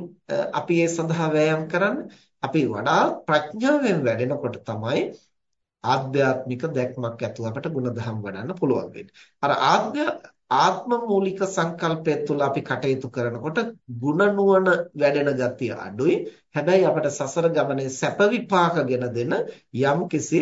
අපි ඒ සඳහා වෑයම් කරන්නේ. අපි වඩා ප්‍රඥාවෙන් වැඩෙනකොට තමයි ආධ්‍යාත්මික දැක්මක් ඇතුව අපට ಗುಣධම් වඩන්න පුළුවන් වෙන්නේ. අර ආධ්‍යා ආත්ම මූලික සංකල්පය තුළ අපි කටයුතු කරනකොට ಗುಣ නුවණ වැඩෙන ගතිය අඩුයි. හැබැයි අපට සසර ගමනේ සැප විපාකගෙන දෙන යම්කිසි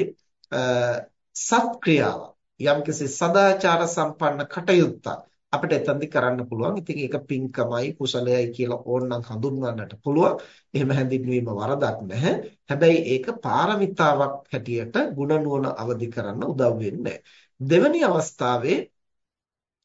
සත්ක්‍රියාවක් යම්කිසි සදාචාර සම්පන්න කටයුත්තක් අපිට එතනදි කරන්න පුළුවන්. ඉතින් ඒක පින්කමයි කුසලයයි කියලා ඕනනම් හඳුන්වන්නට පුළුවන්. එහෙම හැඳින්වීම වරදක් නැහැ. හැබැයි ඒක පාරමිතාවක් හැටියට ගුණ නුවණ අවදි කරන්න උදව් වෙන්නේ දෙවැනි අවස්ථාවේ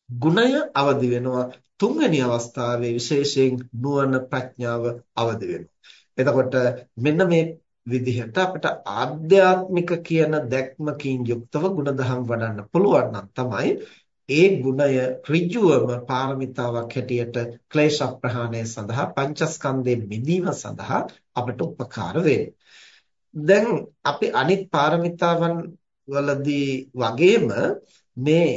ගුණය අවදි වෙනවා. තුන්වෙනි අවස්ථාවේ විශේෂයෙන් නුවණ ප්‍රඥාව අවදි වෙනවා. එතකොට මෙන්න මේ විදිහට අපිට ආධ්‍යාත්මික කියන දැක්මකින් යුක්තව ಗುಣධම් වඩන්න පුළුවන් නම් තමයි ඒ ගුණය ඍජුවම පාරමිතාවක් හැටියට ක්ලේශ ප්‍රහාණය සඳහා පංචස්කන්ධයෙන් මිදීම සඳහා අපට උපකාර දැන් අපි අනිත් පාරමිතාවන් වලදී වගේම මේ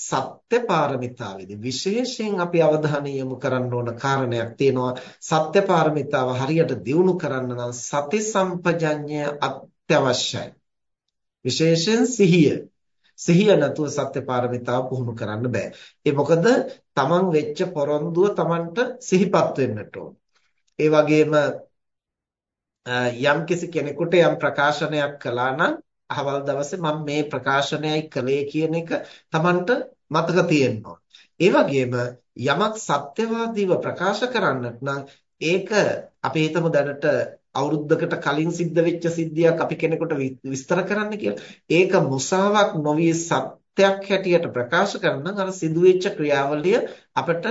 සත්‍ය පාරමිතාවේදී විශේෂයෙන් අපි අවධානය යොමු කරන්න ඕන කාරණයක් තියෙනවා සත්‍ය පාරමිතාව හරියට දියුණු කරන්න නම් සති සම්පජඤ්ඤය අත්‍යවශ්‍යයි විශේෂයෙන් සිහිය සිහිය නැතුව සත්‍ය පාරමිතාව පුහුණු කරන්න බෑ. ඒ මොකද තමන් වෙච්ච පොරොන්දුව තමන්ට සිහිපත් වෙන්නට ඕන. ඒ වගේම යම් කිසි කෙනෙකුට යම් ප්‍රකාශනයක් කළා නම් අහවල් දවසේ මම මේ ප්‍රකාශනයයි කළේ කියන එක තමන්ට මතක තියෙන්න ඕන. ඒ වගේම යමක් සත්‍යවාදීව ප්‍රකාශ කරන්නට නම් ඒක අපි හිතමු දැනට අවුරුද්දකට කලින් සිද්ධ වෙච්ච සිද්ධියක් අපි කෙනෙකුට විස්තර කරන්න කියලා. ඒක මුසාවක් නොවි සත්‍යයක් හැටියට ප්‍රකාශ කරන අර සිදුවෙච්ච ක්‍රියාවලිය අපිට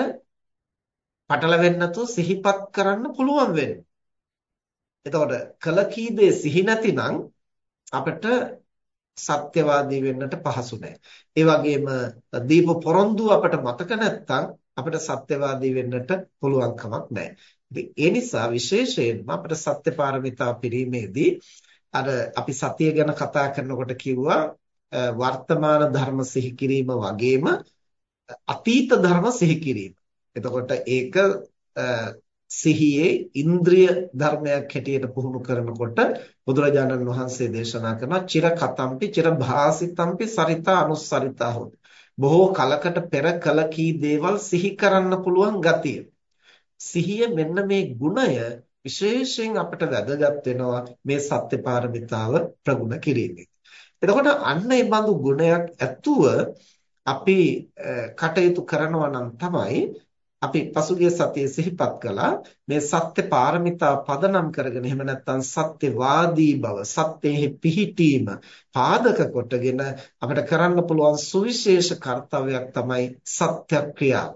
පටලවෙන්නේ නැතුව සිහිපත් කරන්න පුළුවන් වෙන්නේ. එතකොට කල කී දේ සිහි නැතිනම් අපිට සත්‍යවාදී වෙන්නට පහසු නැහැ. ඒ වගේම දීප පොරොන්දු අපිට මතක නැත්නම් අපිට සත්‍යවාදී වෙන්නට පුළුවන් කමක් නැහැ. ඉතින් ඒ නිසා විශේෂයෙන්ම අපිට සත්‍ය පාරමිතා පිරීමේදී අර අපි සතිය ගැන කතා කරනකොට කිව්වා වර්තමාන ධර්ම සිහි කිරීම වගේම අතීත ධර්ම සිහි කිරීම. එතකොට ඒක සිහියේ ඉන්ද්‍රිය ධර්මයක් හැටියට පුහුණු කරනකොට බුදුරජාණන් වහන්සේ දේශනා කරන චිර කතම්පි චිර භාසිතම්පි සරිතා අනුස්සරිතා හොත්. බොහෝ කලකට පෙර කල කී දේවල් සිහි කරන්න පුළුවන් ගතිය. සිහිය මෙන්න මේ ගුණය විශේෂයෙන් අපිට වැදගත් වෙනවා මේ සත්‍ය පාරමිතාව ප්‍රගුණ කිරීමේ. එතකොට අන්න ඒ බඳු ගුණයක් ඇතුව අපි කටයුතු කරනවා නම් තමයි අපි පසුගිය සතියේ සිහිපත් කළා මේ සත්‍ය පාරමිතා පදනම් කරගෙන එහෙම නැත්නම් සත්‍යවාදී බව සත්‍යෙහි පිහිටීම පාදක කොටගෙන අපිට කරන්න පුළුවන් සුවිශේෂ කාර්යයක් තමයි සත්‍යක්‍රියාව.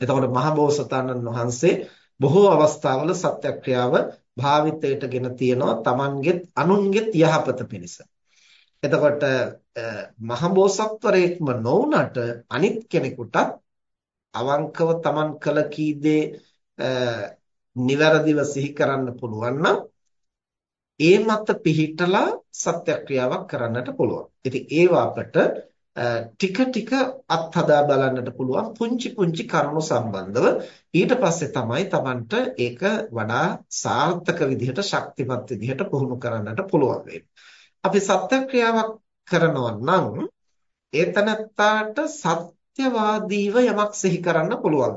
එතකොට මහබෝසතාණන් වහන්සේ බොහෝ අවස්ථාවල සත්‍යක්‍රියාව භාවිතයටගෙන තියනවා Tamanගෙත් අනුන්ගෙත් යහපත පිණිස. එතකොට මහබෝසත්වරයෙක්ම නොවුනට අනිත් කෙනෙකුටත් අවංකව Taman කළ කී දේ නිවැරදිව සිහි කරන්න පුළුවන් නම් ඒ මත පිහිටලා සත්‍යක්‍රියාවක් කරන්නට පුළුවන්. ඉතින් ඒවා අපට ටික ටික අත්හදා බලන්නට පුළුවන් පුංචි පුංචි කරුණු සම්බන්ධව ඊට පස්සේ තමයි Tamanට ඒක වඩා සාර්ථක විදිහට ශක්තිමත් විදිහට පුහුණු කරන්නට පුළුවන් අපි සත්‍යක්‍රියාවක් කරනවා නම් ඒතනත්තාට සත්‍යවාදීව යමක් සිහි කරන්න පුළුවන්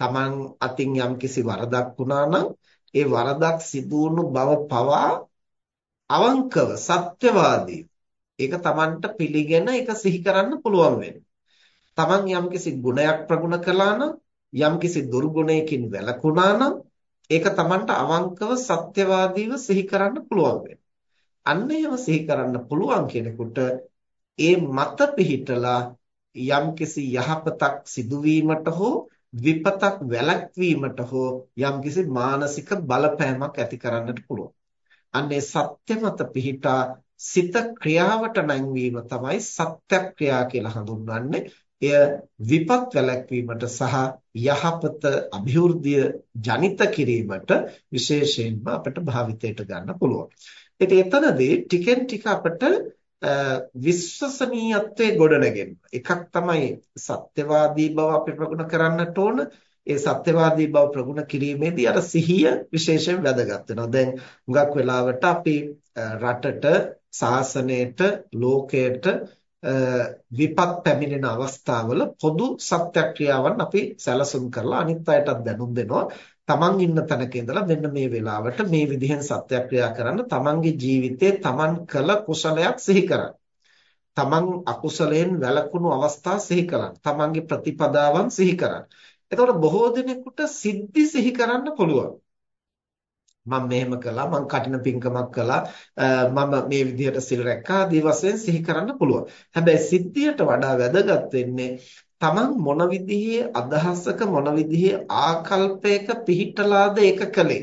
තමන් අතින් යම්කිසි වරදක් වුණා නම් ඒ වරදක් සිදු බව පවා අවංකව සත්‍යවාදී ඒක Tamanට පිළිගෙන ඒක සිහි කරන්න පුළුවන් වෙනවා. Taman යම්කිසි ගුණයක් ප්‍රගුණ කළා නම් යම්කිසි දුර්ගුණයකින් වැළකුණා නම් ඒක Tamanට අවංකව සත්‍යවාදීව සිහි කරන්න පුළුවන් වෙනවා. අන්න ඒව සිහි කරන්න පුළුවන් කෙනෙකුට ඒ මත පිහිටලා යම්කිසි යහපතක් සිදුවීමට හෝ විපතක් වැළැක්වීමට හෝ යම්කිසි මානසික බලපෑමක් ඇති කරන්නට පුළුවන්. අන්නේ සත්‍ය මත පිහිටා සිත ක්‍රියාවට නැංවීම තමයි සත්‍යක්‍රියා කියලා හඳුන්වන්නේ. එය විපත් වැළැක්වීමට සහ යහපත અભිවෘද්ධිය ජනිත කිරීමට විශේෂයෙන්ම අපිට භාවිතයට ගන්න පුළුවන්. ඉතින් එතනදී ටිකෙන් ටික අපිට විශ්වසනීයත්වයේ ගොඩනගෙන්න. එකක් තමයි සත්‍යවාදී බව අපි ප්‍රගුණ කරන්නට ඕන. ඒ සත්‍යවාදී බව ප්‍රගුණ කිරීමේදී අර සිහිය විශේෂයෙන් වැදගත් වෙනවා. දැන් හුඟක් වෙලාවට අපි රටට, සාසනයට, ලෝකයට විපත් පැමිණෙන අවස්ථාවල පොදු සත්‍යක්‍රියාවන් අපි සැලසුම් කරලා අනිත් අයටත් දැනුම් දෙනවා. තමන් ඉන්න තැනක ඉඳලා මෙන්න මේ වෙලාවට මේ විදිහෙන් සත්‍යක්‍රියා කරන්න තමන්ගේ ජීවිතේ තමන් කළ කුසලයක් සිහි කරන්න. තමන් අකුසලයෙන් වැළකුණු අවස්ථා සිහි කරන්න. තමන්ගේ ප්‍රතිපදාවන් සිහි කරන්න. එතකොට බොහෝ දෙනෙකුට සිද්ධි සිහි කරන්න පුළුවන්. මම මෙහෙම කළා මම කටින පිංකමක් කළා මම මේ විදිහට සිල් රැක්කා ආදී වශයෙන් සිහි කරන්න පුළුවන්. හැබැයි සිද්ධියට වඩා වැදගත් වෙන්නේ තමන් මොන විදිහේ අදහසක මොන විදිහේ ආකල්පයක පිහිටලාද ඒක කළේ.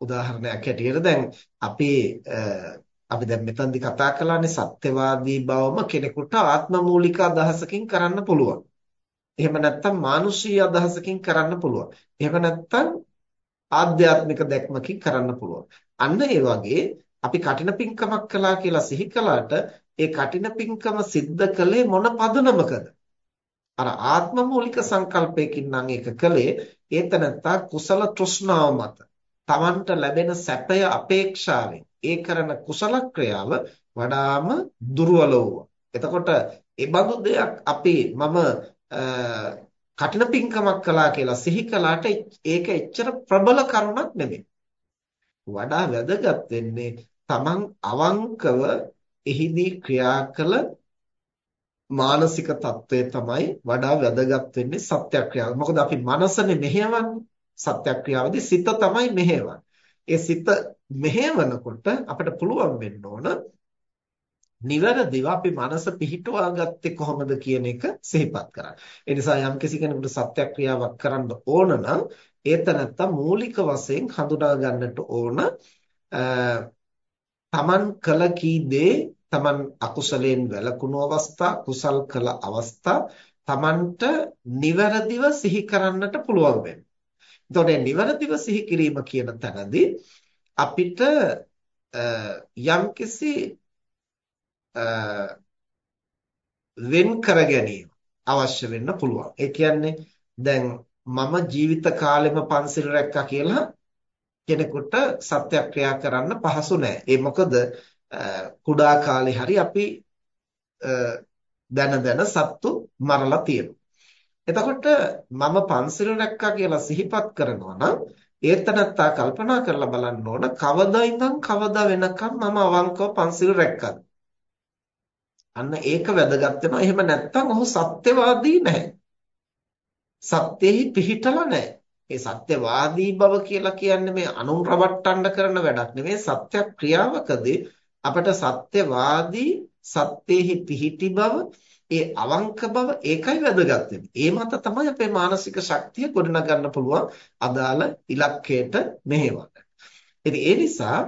උදාහරණයක් හැටියට දැන් අපි අපි දැන් මෙතනදී කතා කළානේ සත්‍යවාදී බවම කෙනෙකුට ආත්මමූලික අදහසකින් කරන්න පුළුවන්. එහෙම නැත්නම් මානුෂීය අදහසකින් කරන්න පුළුවන්. එහෙම නැත්නම් ආධ්‍යාත්මික දැක්මකින් කරන්න පුළුවන්. අන්න ඒ වගේ අපි කටින පිංකමක් කළා කියලා සිහි කළාට ඒ කටින පිංකම සිද්ධ කළේ මොන පදනමකද? අර ආත්ම මූලික සංකල්පයකින් නම් ඒක කළේ ඒතනත්තා කුසල තෘෂ්ණාව මත. Tamanට ලැබෙන සැපය අපේක්ෂාවෙන් ඒ කරන කුසල ක්‍රියාව වඩාම දුර්වල වුණා. එතකොට ඒ බඳු දෙයක් අපි මම කටින පිංකමක් කළා කියලා සිහි කළාට ඒක එච්චර ප්‍රබල කරුණක් නෙමෙයි. වඩා වැදගත් වෙන්නේ තමන් අවංකව එහිදී ක්‍රියා කළ මානසික తত্ত্বය තමයි වඩා වැදගත් වෙන්නේ සත්‍යක්‍රියාව. මොකද අපි මනසනේ මෙහෙවන්නේ. සත්‍යක්‍රියාවේදී සිත තමයි මෙහෙවන්නේ. ඒ සිත මෙහෙවනකොට අපිට පුළුවන් වෙන්න ඕන නිවැරදිව අපි මනස පිහිටුවා ගත්තේ කොහොමද කියන එක සිහිපත් කරන්න. ඒ නිසා යම්කිසි කෙනෙකුට සත්‍යක්‍රියාවක් කරන්න ඕන නම් ඒතනත්ත මූලික වශයෙන් හඳුනා ගන්නට ඕන තමන් කළ කී දේ තමන් අකුසලයෙන් වැළකුණු අවස්ථා කුසල් කළ අවස්ථා තමන්ට නිවැරදිව සිහි කරන්නට පුළුවන් වෙනවා. එතකොට නිවැරදිව සිහි කිරීම කියන තැනදී අපිට යම්කිසි වෙන් කර ගැනීම අවශ්‍ය වෙන්න පුළුවන්. ඒ කියන්නේ දැන් මම ජීවිත කාලෙම පන්සිල් රැක්කා කියලා කෙනෙකුට සත්‍යක්‍රියා කරන්න පහසු නෑ. ඒ මොකද කුඩා කාලේ හරි අපි දන දන සත්තු මරලා තියෙනවා. එතකොට මම පන්සිල් රැක්කා කියලා සිහිපත් කරනවා නම් ඒතනත්තා කල්පනා කරලා බලන්න ඕන කවදා ඉඳන් කවදා වෙනකම් මම අවංකව පන්සිල් රැක්කද අන්න ඒක වැදගත් වෙනවා. එහෙම නැත්නම් ඔහු සත්‍යවාදී නැහැ. සත්‍යෙහි පිහිටලා නැහැ. මේ සත්‍යවාදී බව කියලා කියන්නේ මේ අනුන් රවට්ටන්න කරන වැඩක් නෙමෙයි සත්‍ය ක්‍රියාවකදී අපට සත්‍යවාදී සත්‍යෙහි පිහිටි බව ඒ අවංක බව ඒකයි වැදගත් ඒ මත තමයි අපේ මානසික ශක්තිය ගොඩනගන්න පුළුවන් අදාළ ඉලක්කයට මෙහෙවන්න. ඉතින් ඒ නිසා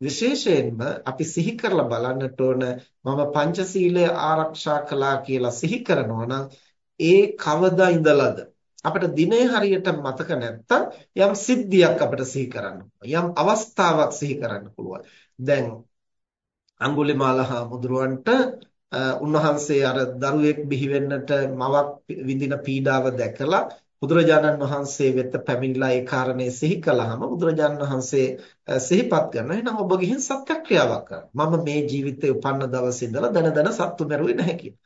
විශේෂයෙන්ම අපි සිහි කරලා බලන්නට ඕන මම පංචශීලය ආරක්ෂා කළා කියලා සිහි කරනවා නම් ඒ කවදා ඉඳලාද? අපිට දිනේ හරියට මතක නැත්තම් යම් සිද්ධියක් අපිට සිහි කරන්න යම් අවස්ථාවක් සිහි කරන්න පුළුවන්. දැන් අඟුලිමාල හාමුදුරුවන්ට උන්වහන්සේ අර දරුවෙක් බිහි වෙන්නට මවක් විඳින පීඩාව දැකලා බුදුරජාණන් වහන්සේ වෙත පැමිණිලා ඒ කාරණේ සිහි කළාම බුදුරජාණන් වහන්සේ සිහිපත් කරනවා එහෙනම් ඔබ ගිහින් සත්‍යක්‍රියාවක් කරන්න. මම මේ ජීවිතේ උපන්න දවසේ ඉඳලා දන දන සත්තු මරුවේ නැහැ කියලා.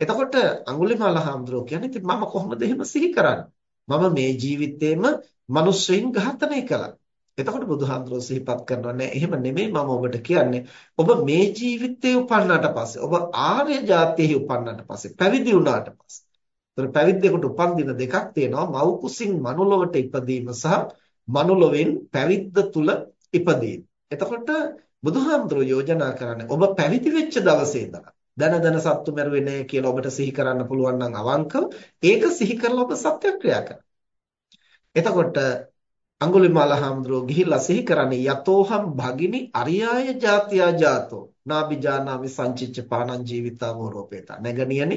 එතකොට අඟුලිමාල හාමුදුරුවෝ කියන්නේ ඉතින් මම කොහොමද එහෙම සිහි කරන්නේ? මම මේ ජීවිතේම මිනිස්සුන් ඝාතනය කළා. එතකොට බුදුහාමුදුරුවෝ සිහිපත් කරනවා නෑ එහෙම නෙමෙයි මම ඔබට කියන්නේ. ඔබ මේ ජීවිතේ උපන්නාට පස්සේ ඔබ ආර්ය ජාතියෙහි උපන්නාට පස්සේ පැවිදි වුණාට පස්සේ ඒතර පැවිද්දෙකුට උපන් දින දෙකක් තියෙනවා මව් කුසින් මනුලොවට ඉපදීම සහ මනුලොවෙන් පැවිද්ද තුල ඉපදීම. එතකොට බුදුහාමුදුරුවෝ යෝජනා කරන්නේ ඔබ පැවිදි වෙච්ච දවසේ ඉඳලා දන දන සත්තු මරුවේ නැහැ කියලා ඔබට සිහි කරන්න පුළුවන් නම් අවංකව ඒක සිහි කරලා ඔබ සත්‍යක්‍රියා කරන්න. එතකොට අඟුලිමාල හාමුදුරුවෝ ගිහිල්ලා සිහි කරන්නේ යතෝහම් භගිනි අරියාය ජාතියා ජාතෝ නාබිජානාමි සංචිච්ච පානං ජීවිතාවෝ රෝපේතා නැගණියනි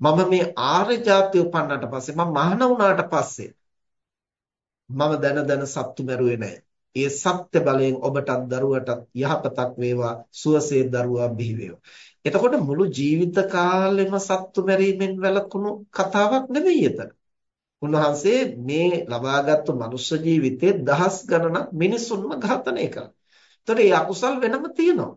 මම මේ ආර්ය ජාතිය උපන්නාට පස්සේ මම මහාන වුණාට පස්සේ මම දන දන සත්තු මරුවේ නැහැ. ඒ සත්‍ය බලයෙන් ඔබටත් දරුවටත් යහපතක් වේවා සුවසේ දරුවා බිහි වේවා. එතකොට මුළු ජීවිත කාලෙම සත්තු මැරීමෙන් වැළකුණු කතාවක් නෙමෙයි එතන. උන්වහන්සේ මේ ලබාගත්තු මනුෂ්‍ය ජීවිතේ දහස් ගණනක් මිනිසුන්ව ඝාතනය කළා. ඒතකොට මේ අකුසල් වෙනම තියෙනවා.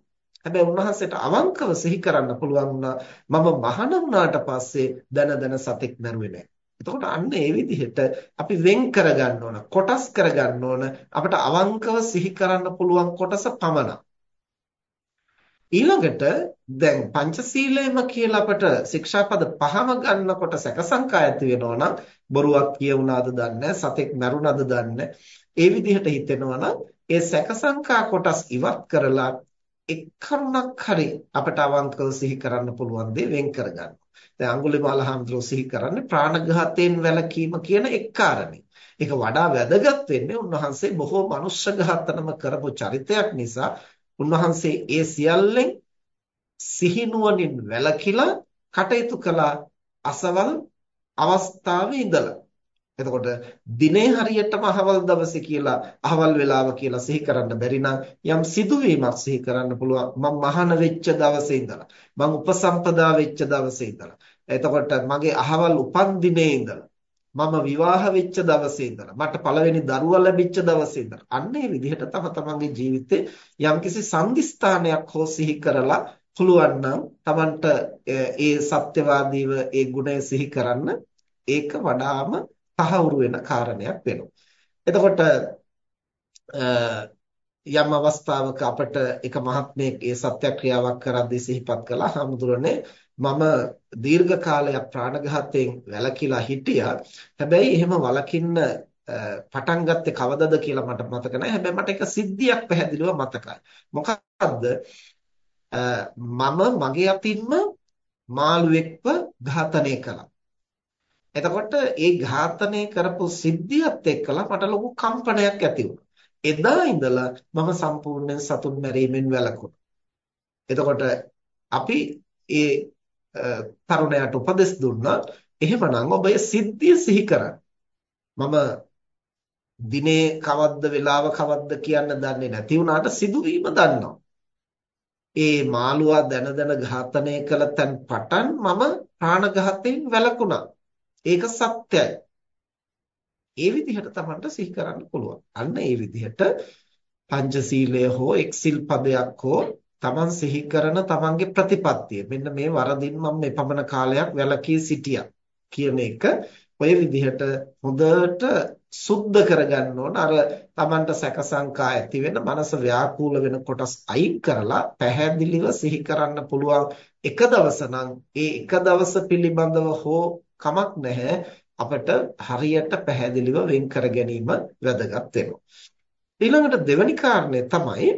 හැබැයි උන්වහන්සේට අවංකව සිහි කරන්න පුළුවන් වුණා මම මහාන වුණාට පස්සේ දන දන සතෙක් මරුවේ නැහැ. එතකොට අන්න ඒ විදිහට අපි වෙන් කරගන්න ඕන කොටස් කරගන්න ඕන අපිට අවංකව සිහි කරන්න පුළුවන් කොටස පමණක්. ඊළඟට දැන් පංචශීලයම කියලා අපට ශික්ෂාපද පහම ගන්නකොට සැකසංකා ඇති වෙනවා නම් බොරුවක් කියුණාද දන්නේ සතෙක් මරුණාද දන්නේ ඒ විදිහට හිතෙනවා නම් ඒ සැකසංකා කොටස් ඉවත් කරලා එක් කරුණක් හරි අපට අවංකව සිහි කරන්න පුළුවන් දේ වෙන් කරගන්න. දැන් අඟුලිමාල හාමුදුරුවෝ සිහි කරන්නේ ප්‍රාණඝාතයෙන් වැළකීම කියන එක් කාරණේ. ඒක වඩා වැදගත් වෙන්නේ උන්වහන්සේ බොහෝ මනුෂ්‍ය ඝාතනම කරපු චරිතයක් නිසා උන්වහන්සේ ඒ සියල්ලෙන් සිහිනුවණින් වැළකීලා කටයුතු කළ අසවල් අවස්ථාවේ ඉඳලා. එතකොට දිනේ හරියටම අහවල් දවසේ කියලා අහවල් වෙලාව කියලා සිහි කරන්න බැරි නම් යම් සිදුවීමක් සිහි කරන්න පුළුවන්. මම මහාන වෙච්ච දවසේ ඉඳලා මම උපසම්පදා වෙච්ච දවසේ ඉඳලා. එතකොට මගේ අහවල් උපන් දිනේ ඉඳලා මම විවාහ වෙච්ච දවසේ ඉඳලා මට පළවෙනි දරුවා ලැබිච්ච දවසේ ඉඳලා අන්න ඒ විදිහට තම තමන්ගේ ජීවිතේ යම්කිසි සංදිස්ථානයක් හෝ සිහි කරලා පුළුවන් නම් Tamanට ඒ සත්‍යවාදීව ඒ ගුණය සිහි කරන්න ඒක වඩාම තහවුරු වෙන කාරණයක් වෙනවා. එතකොට යම් අවස්ථාවක අපට එක මහත්මයෙක් ඒ සත්‍යක්‍රියාවක් කරද්දී සිහිපත් කළා හමුදුරනේ මම දීර්ඝ කාලයක් ප්‍රාණඝාතයෙන් වැළකීලා හිටියා. හැබැයි එහෙම වළකින්න පටන් ගත්තේ කවදද කියලා මට මතක නැහැ. හැබැයි මට එක සිද්ධියක් පැහැදිලිව මතකයි. මොකක්ද? මම මගේ අතින්ම මාළුවෙක්ව ඝාතනය කළා. එතකොට ඒ ඝාතනය කරපු සිද්ධියත් එක්කලා මට ලොකු කම්පනයක් ඇති වුණා. එදා ඉඳලා මම සම්පූර්ණයෙන් සතුන් මැරීමෙන් වැළකුණා. එතකොට අපි ඒ තරුණයාට උපදෙස් දුන්නා එහෙමනම් ඔබ ඒ සිද්ධිය සිහි කරන්න. මම දිනේ කවද්ද වෙලාව කවද්ද කියන්න දන්නේ නැති වුණාට සිදුවීම දන්නවා. ඒ මාළුවා දන දන ඝාතනය කළ තැන් පටන් මම ප්‍රාණඝාතයෙන් වැළකුණා. ඒක සත්‍යයි. ඒ විදිහට Tamanට සිහි කරන්න පුළුවන්. අන්න ඒ විදිහට පංචශීලය හෝ එක්සිල් පදයක් හෝ Taman සිහි කරන Tamanගේ ප්‍රතිපත්තිය. මෙන්න මේ වරදින් මම මේ පමණ කාලයක් වැළකී සිටියා කියන එක ඔය විදිහට හොඳට සුද්ධ කරගන්න ඕන අර Tamanට සැකසංකා ඇති වෙන මනස ව්‍යාකූල වෙන කොටස් අයින් කරලා පැහැදිලිව සිහි කරන්න පුළුවන් එක දවස නම් ඒ එක දවස පිළිබඳව හෝ කමක් නැහැ අපිට හරියට පැහැදිලිව වෙන් කර ගැනීම වැදගත් වෙනවා. ඊළඟට දෙවැනි කාරණය තමයි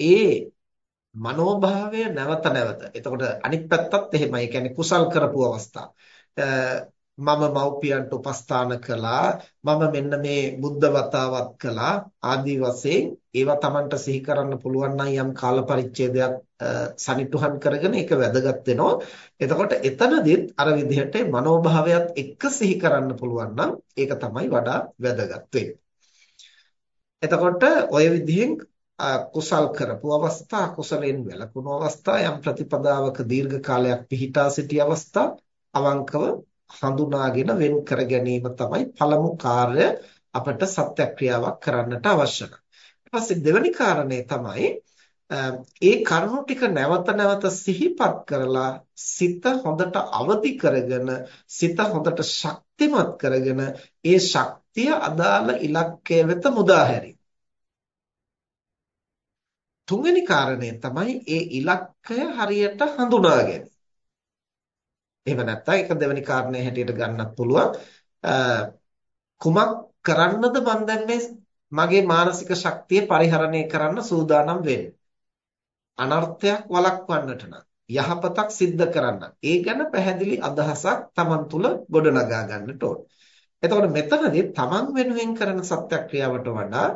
ඒ මනෝභාවය නැවත නැවත. එතකොට අනිත් පැත්තත් එහෙමයි. ඒ කියන්නේ කුසල් කරපු අවස්ථා. මම මව්පියන්ට උපස්ථාන කළා. මම මෙන්න මේ බුද්ධ වතාවත් කළා. ආදී වශයෙන් ඒවා Tamanට සිහි කරන්න පුළුවන් නම් යම් කාල පරිච්ඡේදයක් සනිටුහන් කරගෙන ඒක වැදගත් වෙනවා. එතකොට එතනදිත් අර විදිහට මනෝභාවයත් එක්ක සිහි කරන්න පුළුවන් නම් ඒක තමයි වඩා වැදගත් එතකොට ඔය විදිහෙන් කුසල් කරපු අවස්ථා කුසලෙන් වැළකුණු අවස්ථා යම් ප්‍රතිපදාවක දීර්ඝ කාලයක් පිහිටා සිටි අවස්ථා අවංකව හඳුනාගෙන වෙන් කර ගැනීම තමයි පළමු කාර්ය අපට සත්‍යක්‍රියාවක් කරන්නට අවශ්‍ය. ඊට පස්සේ දෙවෙනි කාරණේ තමයි ඒ කරුණු ටික නැවත නැවත සිහිපත් කරලා සිත හොඳට අවදි කරගෙන සිත හොඳට ශක්තිමත් කරගෙන ඒ ශක්තිය අදාළ ඉලක්කය වෙත මුදා හැරීම. තුන්වෙනි කාරණය තමයි ඒ ඉලක්කය හරියට හඳුනා ගැනීම. එහෙම නැත්නම් ඒක දෙවෙනි කාරණේ හැටියට ගන්නත් පුළුවන්. කුමක් කරන්නද මම දැන් මගේ මානසික ශක්තිය පරිහරණය කරන්න සූදානම් වෙන්නේ. අනර්ථයක් වළක්වන්නට නම් යහපතක් සිද්ධ කරන්න. ඒ ගැන පැහැදිලි අදහසක් Taman තුල ගොඩනගා ගන්නට ඕන. එතකොට මෙතනදී Taman වෙනුවෙන් කරන සත්‍යක්‍රියාවට වඩා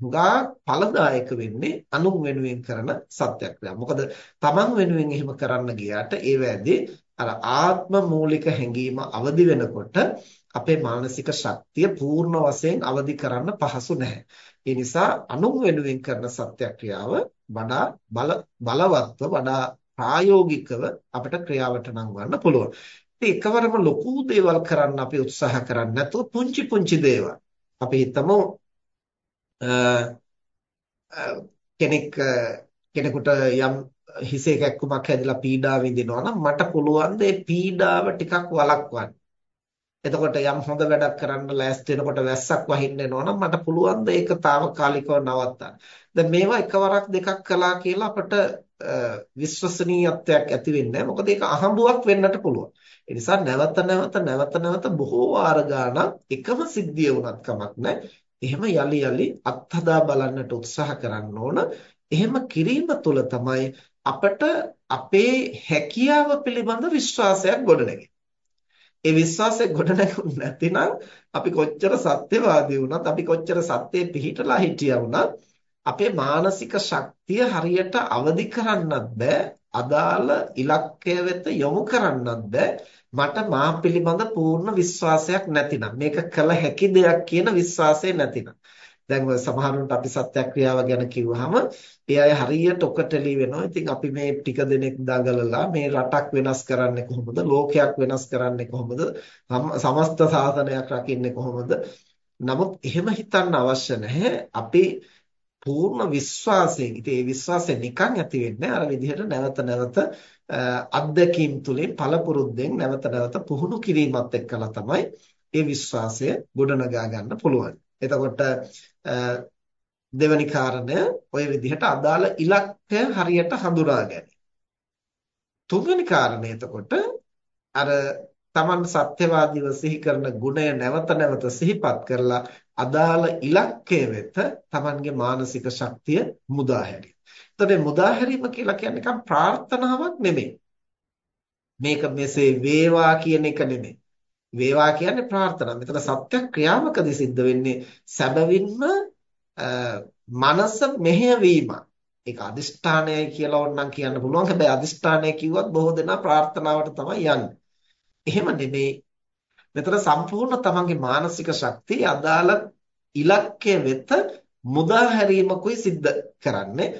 හුඟා ඵලදායක වෙන්නේ අනුන් වෙනුවෙන් කරන සත්‍යක්‍රියාව. මොකද Taman වෙනුවෙන් එහෙම කරන්න ගියාට ඒ වැදී අර ආත්ම මූලික හැඟීම අවදි වෙනකොට අපේ මානසික ශක්තිය පූර්ණ වශයෙන් අවදි කරන්න පහසු නැහැ. ඒ නිසා අනුන් වෙනුවෙන් කරන සත්‍යක්‍රියාව වඩා බල බලවත්ව වඩා ප්‍රායෝගිකව අපිට ක්‍රියාවට නංවන්න පුළුවන්. ඉතින් එකවරම ලොකු දේවල් කරන්න අපි උත්සාහ කරන්නේ නැතුව පුංචි පුංචි දේවල්. අපි හිතමු කෙනෙක් කෙනෙකුට යම් හිසේ කැක්කුමක් හැදිලා පීඩා විඳිනවා නම් මට පුළුවන් ඒ පීඩාව ටිකක් වළක්වන්න. එතකොට යම් හොඳ වැඩක් කරන්න ලෑස්ති වෙනකොට වැස්සක් වහින්න එනවා නම් මට පුළුවන් ද ඒක తాවකාලිකව නවත්තන්න. දැන් මේවා එකවරක් දෙකක් කළා කියලා අපට විශ්වසනීයත්වයක් ඇති වෙන්නේ නැහැ. මොකද ඒක අහඹුවක් වෙන්නට පුළුවන්. ඒ නිසා නැවත නැවත නැවත නැවත බොහෝ වාර ගාණක් එකම සිද්ධිය වුණත් කමක් නැහැ. එහෙම යලි යලි අත්හදා බලන්නට උත්සාහ කරන්න ඕන. එහෙම කිරීම තුළ තමයි අපට අපේ හැකියාව පිළිබඳ විශ්වාසයක් ගොඩනැගෙන්නේ. ඒ විශ්වාසය ගොඩනැගුනේ නැතිනම් අපි කොච්චර සත්‍යවාදී වුණත් අපි කොච්චර සත්‍යයේ පිහිටලා හිටියා වුණත් අපේ මානසික ශක්තිය හරියට අවදි කරන්නත් බෑ අදාළ ඉලක්කය වෙත යොමු කරන්නත් බෑ මට මා පිළිබඳ පූර්ණ විශ්වාසයක් නැතිනම් මේක කළ හැකි දෙයක් කියන විශ්වාසය නැතිනම් දැන් ඔය සමහරුන්ට අපි සත්‍යක්‍රියාව ගැන කිව්වහම ඒ අය හරියට ඔකටලි වෙනවා. ඉතින් අපි මේ ටික දෙනෙක් දඟලලා මේ රටක් වෙනස් කරන්නේ කොහොමද? ලෝකයක් වෙනස් කරන්නේ කොහොමද? සමස්ත සාසනයක් රකින්නේ කොහොමද? නමුත් එහෙම හිතන්න අවශ්‍ය නැහැ. අපි පූර්ණ විශ්වාසයෙන් ඉතින් ඒ විශ්වාසය නිකන් ඇති වෙන්නේ අර විදිහට නැවත නැවත අත්දැකීම් තුලින් පළපුරුද්දෙන් නැවත නැවත පුහුණු කිරීමත් එක්කලා තමයි ඒ විශ්වාසය ගොඩනගා ගන්න පුළුවන්. එතකොට දෙවැනි කාරණය ওই විදිහට අදාළ ඉලක්කය හරියට හඳුනා ගැනීම. තුන්වෙනි කාරණය එතකොට අර Taman සත්‍යවාදීව සිහි කරන ගුණය නැවත නැවත සිහිපත් කරලා අදාළ ඉලක්කය වෙත Tamanගේ මානසික ශක්තිය මුදා හැරීම. එතකොට මුදා හැරීම කියලා කියන්නේ නිකන් ප්‍රාර්ථනාවක් නෙමෙයි. මේක මෙසේ වේවා කියන එක නෙමෙයි. වේවා කියන්නේ ප්‍රාර්ථනා. මෙතන සත්‍ය ක්‍රියාවකදී සිද්ධ වෙන්නේ සැබවින්ම මනස මෙහෙයවීම. ඒක අදිෂ්ඨානයයි කියලා ඕනනම් කියන්න පුළුවන්. හැබැයි අදිෂ්ඨානය කිව්වත් බොහෝ දෙනා ප්‍රාර්ථනාවට තමයි යන්නේ. එහෙම නෙමෙයි. මෙතන සම්පූර්ණ තමන්ගේ මානසික ශක්තිය අදාළ ඉලක්කය වෙත මුදා හැරීමකුයි සිද්ධ කරන්නේ.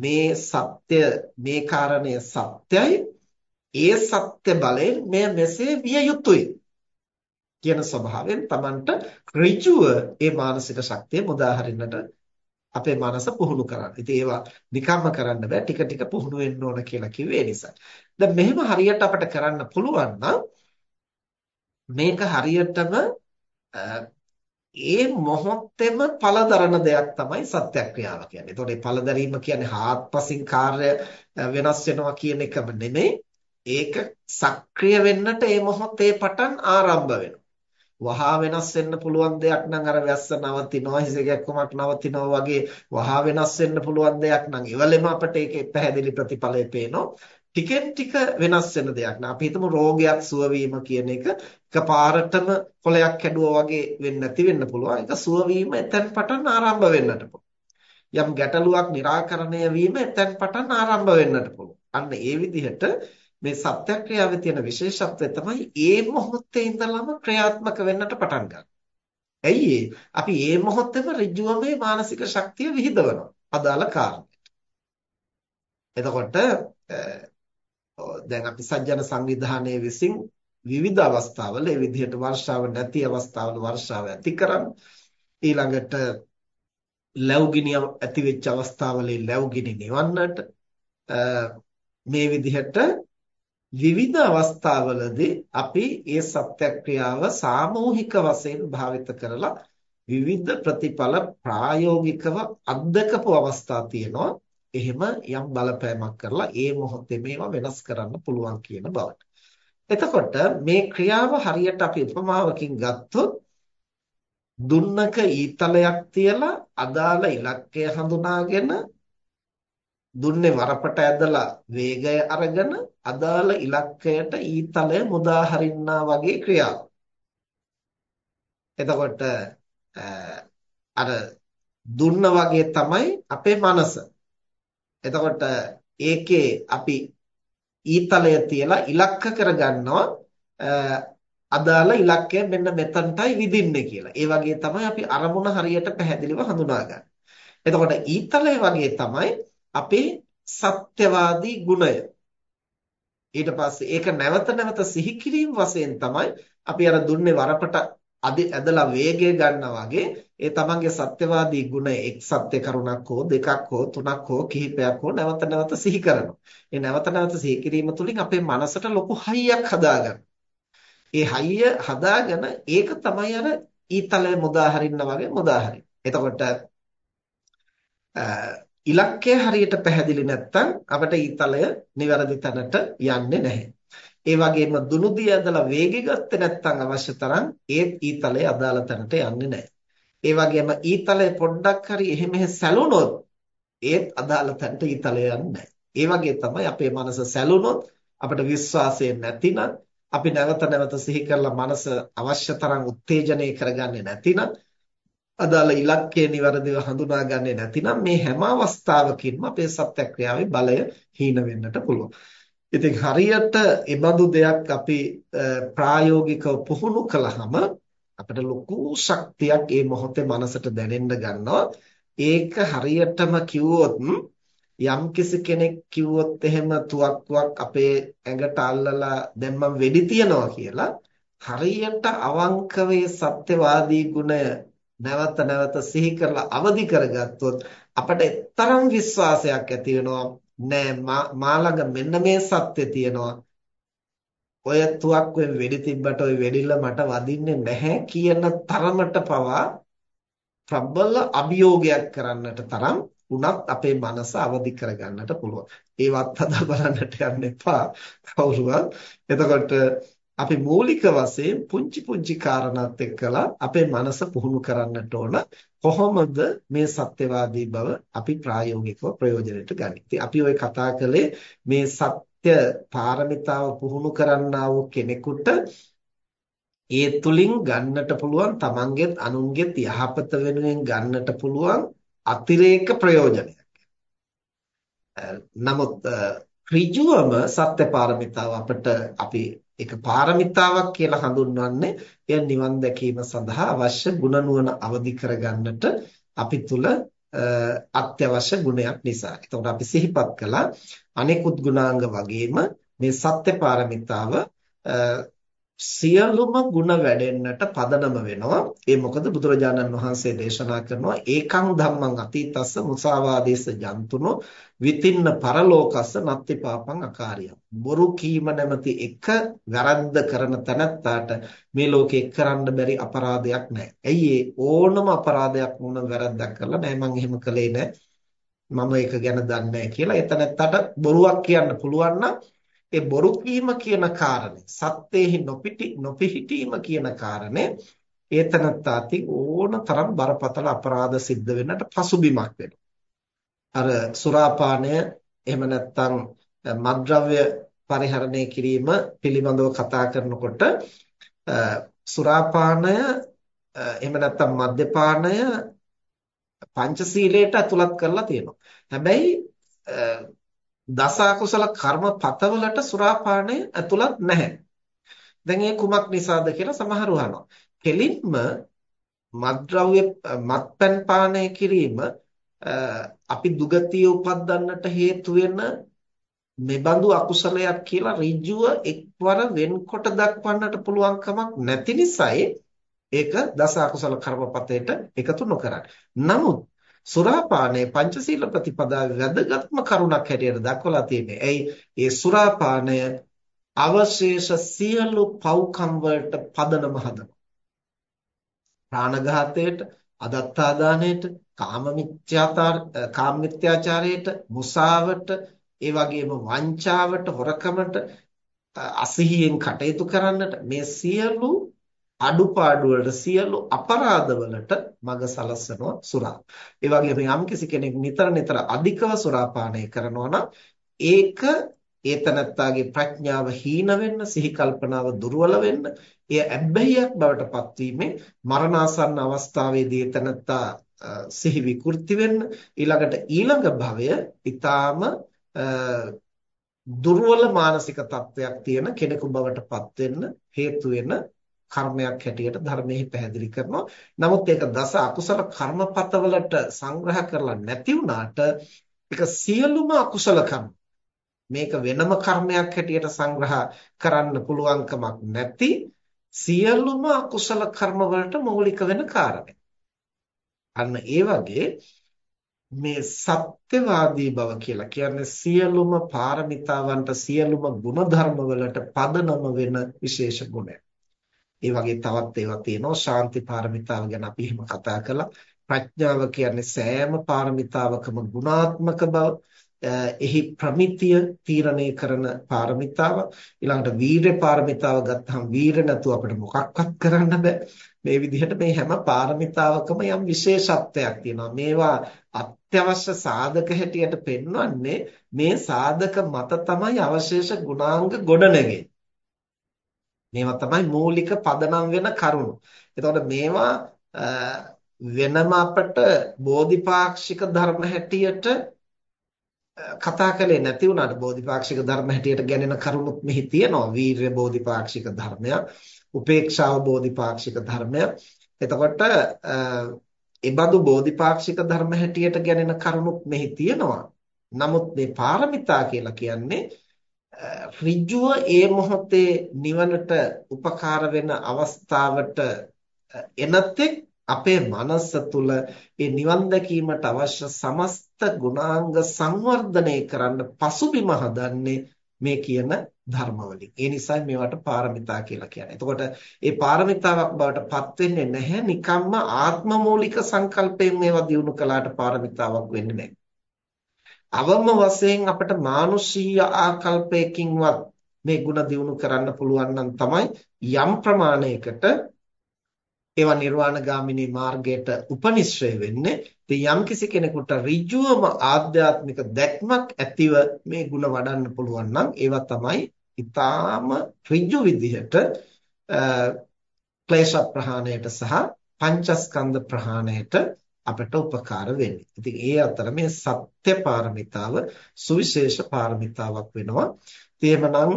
මේ සත්‍ය මේ කාරණය සත්‍යයි ඒ සත්‍ය බලයෙන් මෙය මෙසේ විය යුතුයි කියන ස්වභාවයෙන් Tamanට ඍජුව ඒ මානසික ශක්තිය මුදා හරින්නට අපේ මනස පුහුණු කරන්න. ඉතින් ඒවා නිකම්ම කරන්න බෑ ටික ටික පුහුණු වෙන්න ඕන කියලා කිව්වේ නිසා. දැන් මෙහෙම හරියට අපිට කරන්න පුළුවන් නම් මේක හරියටම ඒ මොහොතේම පළදරන දෙයක් තමයි සත්‍යක්‍රියාව කියන්නේ. ඒතකොට මේ පළදරීම කියන්නේ හාත්පසින් කාර්ය වෙනස් වෙනවා කියන එකම නෙමෙයි. ඒක සක්‍රිය වෙන්නට ඒ මොහොතේ පටන් ආරම්භ වෙනවා. වහා වෙනස් වෙන්න පුළුවන් දෙයක් නම් අර වැස්ස නවතිනවා හිසගැක්කමක් නවතිනවා වගේ වහා වෙනස් වෙන්න පුළුවන් දෙයක් නම් ඉවලෙම අපිට ඒකේ පැහැදිලි ප්‍රතිඵලය පේනවා. ටිකෙන් ටික වෙනස් වෙන දෙයක් නේ. අපි හිතමු රෝගයක් සුව වීම කියන එක එකපාරටම කොලයක් කැඩුවා වගේ වෙන්නේ නැති වෙන්න පුළුවන්. ඒක සුව වීම එතෙන් පටන් ආරම්භ වෙන්නට පුළුවන්. යම් ගැටලුවක් निराකරණය වීම එතෙන් පටන් ආරම්භ වෙන්නට පුළුවන්. අන්න ඒ විදිහට මේ සත්‍යක්‍රියාවේ තියෙන විශේෂත්වය තමයි ඒ මොහොතේ ඉඳලම ක්‍රියාත්මක වෙන්නට පටන් ගන්න. ඇයි අපි මේ මොහොතේම ඍජුවම මේ මානසික ශක්තිය විහිදවනවා. අදාළ කාරණයට. එතකොට දැන් අපි සජ්ජන සංවිධානයේ විසින් විවිධ අවස්ථාවල ඒ විදිහට වර්ෂාව නැති අවස්ථාවල වර්ෂාව ඇති කරන් ඊළඟට ලැබුගිනි ඇති වෙච්ච අවස්ථාවල ලැබුගිනි නිවන්නට මේ විදිහට විවිධ අවස්ථාවලදී අපි ඒ සත්‍යක්‍රියාව සාමූහික වශයෙන් භාවිත කරලා විවිධ ප්‍රතිඵල ප්‍රායෝගිකව අත්දකපු අවස්ථා තියෙනවා. එහෙම යම් බලපෑමක් කරලා ඒ මොහොතේ මේවා වෙනස් කරන්න පුළුවන් කියන බවට. එතකොට මේ ක්‍රියාව හරියට අපි උපමාවකින් ගත්තොත් දුන්නක ඊතලයක් තියලා අදාළ ඉලක්කය හඳුනාගෙන දුන්නේ වරපට ඇදලා වේගය අරගෙන අදාළ ඉලක්කයට ඊතලය මුදා හරින්නා වගේ ක්‍රියාව. එතකොට අර දුන්න වගේ තමයි අපේ මනස. එතකොට ඒකේ අපි ඊතලය තියලා ඉලක්ක කරගන්නවා අදාළ ඉලක්කය මෙන්න මෙතනටයි විදින්නේ කියලා. ඒ වගේ තමයි අපි අරමුණ හරියට පැහැදිලිව හඳුනා ගන්න. එතකොට ඊතලය වගේ තමයි අපේ සත්‍යවාදී ගුණය. ඊට පස්සේ ඒක නැවත නැවත සිහි කිරීම වශයෙන් තමයි අපි අර දුන්නේ වරපට ඇදලා වේගය ගන්නවා වගේ ඒ තමන්ගේ සත්‍යවාදී ගුණ එක් සත්‍ය කරුණක් හෝ දෙකක් හෝ තුනක් හෝ කිහිපයක් හෝ නැවත නැවත සිහි කරනවා. ඒ නැවත නැවත සිහි කිරීම තුළින් අපේ මනසට ලොකු හයියක් හදාගන්නවා. ඒ හයිය හදාගෙන ඒක තමයි අර ඊතලය මුදා හරින්න වගේ මුදා හරින්න. එතකොට ඉලක්කය හරියට පැහැදිලි නැත්නම් අපිට ඊතලය නිවැරදි තැනට යන්නේ නැහැ. ඒ වගේම දුනුදිය ඇදලා වේගෙ ගත්තේ නැත්නම් අවශ්‍ය තරම් ඒත් ඊතලය අදාළ තැනට යන්නේ නැහැ. ඒ වගේම ඊතලය පොඩ්ඩක් හරි එහෙ මෙහෙ සැලුනොත් ඒත් අදාළ තැනට ඊතලය යන්නේ නැහැ. ඒ වගේ තමයි අපේ මනස සැලුනොත් අපිට විශ්වාසය නැතිනම් අපි නැවත නැවත සිහි කරලා මනස අවශ්‍ය තරම් උත්තේජනය කරගන්නේ නැතිනම් අදාළ ඉලක්කය નિවරදිව හඳුනාගන්නේ නැතිනම් මේ හැම අවස්ථාවකින්ම අපේ සත්‍යක්‍රියාවේ බලය හීන වෙන්නට පුළුවන්. ඉතින් හරියට ඒබඳු දෙයක් අපි ප්‍රායෝගිකව පුහුණු කළාම අපිට ලොකු ශක්තියක් මේ මොහොතේ මනසට දැනෙන්න ගන්නවා. ඒක හරියටම කිව්වොත් යම් කිසි කෙනෙක් කිව්වොත් එහෙම තුවක්කුවක් අපේ ඇඟට අල්ලලා දැන් මම වෙඩි තියනවා කියලා හරියට අවංකවේ සත්‍යවාදී ගුණය නැවත නැවත සිහි කරලා අවදි කරගත්තොත් අපට තරම් විශ්වාසයක් ඇති වෙනවා නෑ මා ළඟ මෙන්න මේ සත්‍ය තියෙනවා ඔය තුවක්කුවෙන් වෙඩි තිබ්බට ඔය වෙඩිල්ල මට වදින්නේ නැහැ කියන තරමට පවා ප්‍රබල අභියෝගයක් කරන්නට තරම් උනත් අපේ මනස අවදි කරගන්නට පුළුවන්. ඒවත් හදා බලන්නට යන්න එපා කවුරුවත්. එතකොට අපි මූලික වශයෙන් පුංචි පුංචි කාරණාත් එක්කලා අපේ මනස පුහුණු කරන්නට ඕන කොහොමද මේ සත්‍යවාදී බව අපි ප්‍රායෝගිකව ප්‍රයෝජනෙට ගන්නේ. ඉතින් අපි ওই කතා කළේ මේ සත්‍ය පාරමිතාව පුහුණු කරන්නා වූ කෙනෙකුට ඒ තුලින් ගන්නට පුළුවන් තමන්ගෙත් අනුන්ගෙත් යහපත වෙනුවෙන් ගන්නට පුළුවන් අතිරේක ප්‍රයෝජනයක්. නමුත් ඍජුවම සත්‍ය පාරමිතාව අපිට අපි ඒක පාරමිතාවක් කියලා හඳුන්වන්නේ එය නිවන් දැකීම සඳහා අවශ්‍ය ගුණ නුවණ අවදි කරගන්නට අපි තුල අත්‍යවශ්‍ය ගුණයක් නිසා. එතකොට අපි සිහිපත් කළා අනෙකුත් ගුණාංග වගේම මේ සත්‍ය පාරමිතාව සියලුම ಗುಣ වැඩෙන්නට පදනම වෙනවා. ඒ මොකද බුදුරජාණන් වහන්සේ දේශනා කරනවා ඒකං ධම්මං අතීතස්ස මුසාවාදේස ජන්තුනෝ විතින්න පරලෝකස්ස නත්ති පාපං අකාරියම්. බොරු කීම නැමැති එක වැරද්ද කරන තැනැත්තාට මේ ලෝකේ කරන්න බැරි අපරාධයක් නැහැ. ඇයි ඕනම අපරාධයක් වුණ වැරද්දක් කරලා නෑ මං එහෙම කළේ නෑ. මම ඒක ගැන දන්නේ නැහැ කියලා එතනත්තට බොරුවක් කියන්න පුළුවන් නම් ඒ බොරු කීම කියන කාරණේ සත්‍යෙහි නොපිටි නොපිහිටීම කියන කාරණේ ඒතනත්තාති ඕන තරම් බරපතල අපරාධ සිද්ධ වෙන්නට පසුබිමක් වෙනවා. අර සුරාපානය එහෙම නැත්නම් මත්ද්‍රව්‍ය පරිහරණය කිරීම පිළිබඳව කතා කරනකොට සුරාපානය එහෙම නැත්නම් මද්යපානය පංචශීලයට ඇතුළත් කරලා තියෙනවා. හැබැයි දස අකුසල කර්මපතවලට සුරාපානය ඇතුළත් නැහැ. දැන් ඒ කුමක් නිසාද කියලා සමහරව අහනවා. කෙලින්ම මත්ද්‍රව්‍ය මත්පැන් පානය කිරීම අපි දුගතිය උපද්දන්නට හේතු වෙන මෙබඳු අකුසලයක් කියලා ඍජුව එක්වර වෙන්කොට දක්වන්නට පුළුවන් කමක් නැති නිසායි ඒක දස අකුසල කර්මපතේට එකතු නොකරන්නේ. නමුත් සුරාපානයේ පංචශීල ප්‍රතිපදාවේ වැදගත්ම කරුණක් හැටියට දක්වලා තියෙන්නේ. ඇයි ඒ සුරාපානය අවශේෂ සියලු පව්කම් වලට පදනම හදනවා. ප්‍රාණඝාතයට, අදත්තාදානයට, කාමමිත්‍යාචාර කාමමිත්‍යාචාරයට, මුසාවට, ඒ වගේම වංචාවට, හොරකමට, අසිහියෙන් කටයුතු කරන්නට මේ සියලු අඩුපාඩු වලට සියලු අපරාධ වලට මඟ සලස්වනවා සුරා. ඒ වගේම යම්කිසි කෙනෙක් නිතර නිතර අධිකව සුරාපානය කරනවා නම් ඒක ඒතනත්තාගේ ප්‍රඥාව හීන වෙන්න, සිහි කල්පනාව දුර්වල වෙන්න, එය ඇබ්බැහියක් බවට පත්වීමෙන් මරණාසන්න අවස්ථාවේදී ඒතනත්තා සිහි විකෘති වෙන්න ඊළඟට ඊළඟ භවය ඊටාම දුර්වල මානසික තත්වයක් තියෙන කෙනෙකු බවට පත් වෙන්න හේතු වෙන කර්මයක් හැටියට ධර්මයේ පැහැදිලි කරනවා. නමුත් ඒක දස අකුසල කර්මපතවලට සංග්‍රහ කරලා නැති වුණාට ඒක සියලුම අකුසල කර්ම මේක වෙනම කර්මයක් හැටියට සංග්‍රහ කරන්න පුළුවන්කමක් නැති සියලුම අකුසල කර්ම වලට මූලික වෙන කාරණේ. අන්න ඒ වගේ මේ සත්‍යවාදී බව කියලා කියන්නේ සියලුම පාරමිතාවන්ට සියලුම ගුණධර්ම වලට පදනම වෙන විශේෂ ගුණයක්. ඒ වගේ තවත් ඒවා තියෙනවා. ශාන්ති පාරමිතාව ගැන අපි එහෙම කතා කළා. ප්‍රඥාව කියන්නේ සෑම පාරමිතාවකම ගුණාත්මක බව. එහි ප්‍රමිතිය තීරණය කරන පාරමිතාව. ඊළඟට වීරය පාරමිතාව ගත්තහම වීර නැතුව අපිට මොකක්වත් කරන්න බෑ. මේ විදිහට මේ හැම පාරමිතාවකම යම් විශේෂත්වයක් තියෙනවා. මේවා අත්‍යවශ්‍ය සාධක හැටියට පෙන්වන්නේ මේ සාධක මත තමයි අවශේෂ ගුණාංග ගොඩනැගෙන්නේ. මේවා තමයි මූලික පදනම් වෙන කරුණු. එතකොට මේවා වෙනම අපට බෝධිපාක්ෂික ධර්ම හැටියට කතා කළේ නැති වුණාට බෝධිපාක්ෂික ධර්ම හැටියට ගැනෙන කරුණුත් මෙහි තියෙනවා. වීර්ය බෝධිපාක්ෂික ධර්මයක්, උපේක්ෂාව බෝධිපාක්ෂික ධර්මයක්. එතකොට ඒබඳු බෝධිපාක්ෂික ධර්ම හැටියට ගැනෙන කරුණුත් මෙහි තියෙනවා. නමුත් මේ පාරමිතා කියලා කියන්නේ ඍජුව ඒ මොහොතේ නිවනට උපකාර වෙන අවස්ථාවට එනතෙක් අපේ මනස තුල ඒ නිවන් දැකීමට අවශ්‍ය සමස්ත ගුණාංග සංවර්ධනය කරන්න පසුබිම හදන්නේ මේ කියන ධර්මවලින්. ඒ නිසා මේවට පාරමිතා කියලා කියන්නේ. එතකොට මේ පාරමිතාවක් බවට පත් වෙන්නේ නැහැ නිකම්ම ආත්මමූලික සංකල්පයෙන් මේවා දිනු කළාට පාරමිතාවක් වෙන්නේ නැහැ. අවම වශයෙන් අපිට මානුෂීය ආකල්පයකින්වත් මේ ಗುಣ දිනු කරන්න පුළුවන් නම් තමයි යම් ප්‍රමාණයකට ඒවා නිර්වාණගාමිනී මාර්ගයට උපනිශ්‍රය වෙන්නේ. ඉතින් යම්කිසි කෙනෙකුට ඍජුවම ආධ්‍යාත්මික දැක්මක් ඇතිව මේ ಗುಣ වඩන්න පුළුවන් නම් ඒවා තමයි ඊටාම ඍජු විදිහට ක්ලේශ ප්‍රහාණයට සහ පංචස්කන්ධ ප්‍රහාණයට අපට උපකාර වෙන්නේ. ඉතින් ඒ අතර මේ සත්‍ය පාරමිතාව සුවිශේෂ පාරමිතාවක් වෙනවා. එහෙමනම්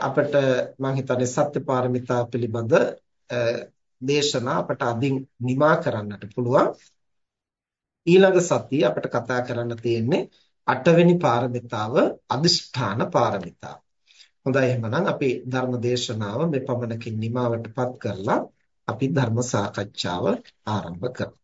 අපිට මම හිතන්නේ සත්‍ය පාරමිතාව පිළිබඳ දේශනා අපට අදින් නිමා කරන්නට පුළුවන්. ඊළඟ සතියේ අපිට කතා කරන්න තියෙන්නේ අටවෙනි පාරමිතාව අදිෂ්ඨාන පාරමිතාව. හොඳයි එහෙනම් අපි ධර්ම දේශනාව මේ පමණකින් නිමාවටපත් කරලා අපි ධර්ම සාකච්ඡාව ආරම්භ කරමු.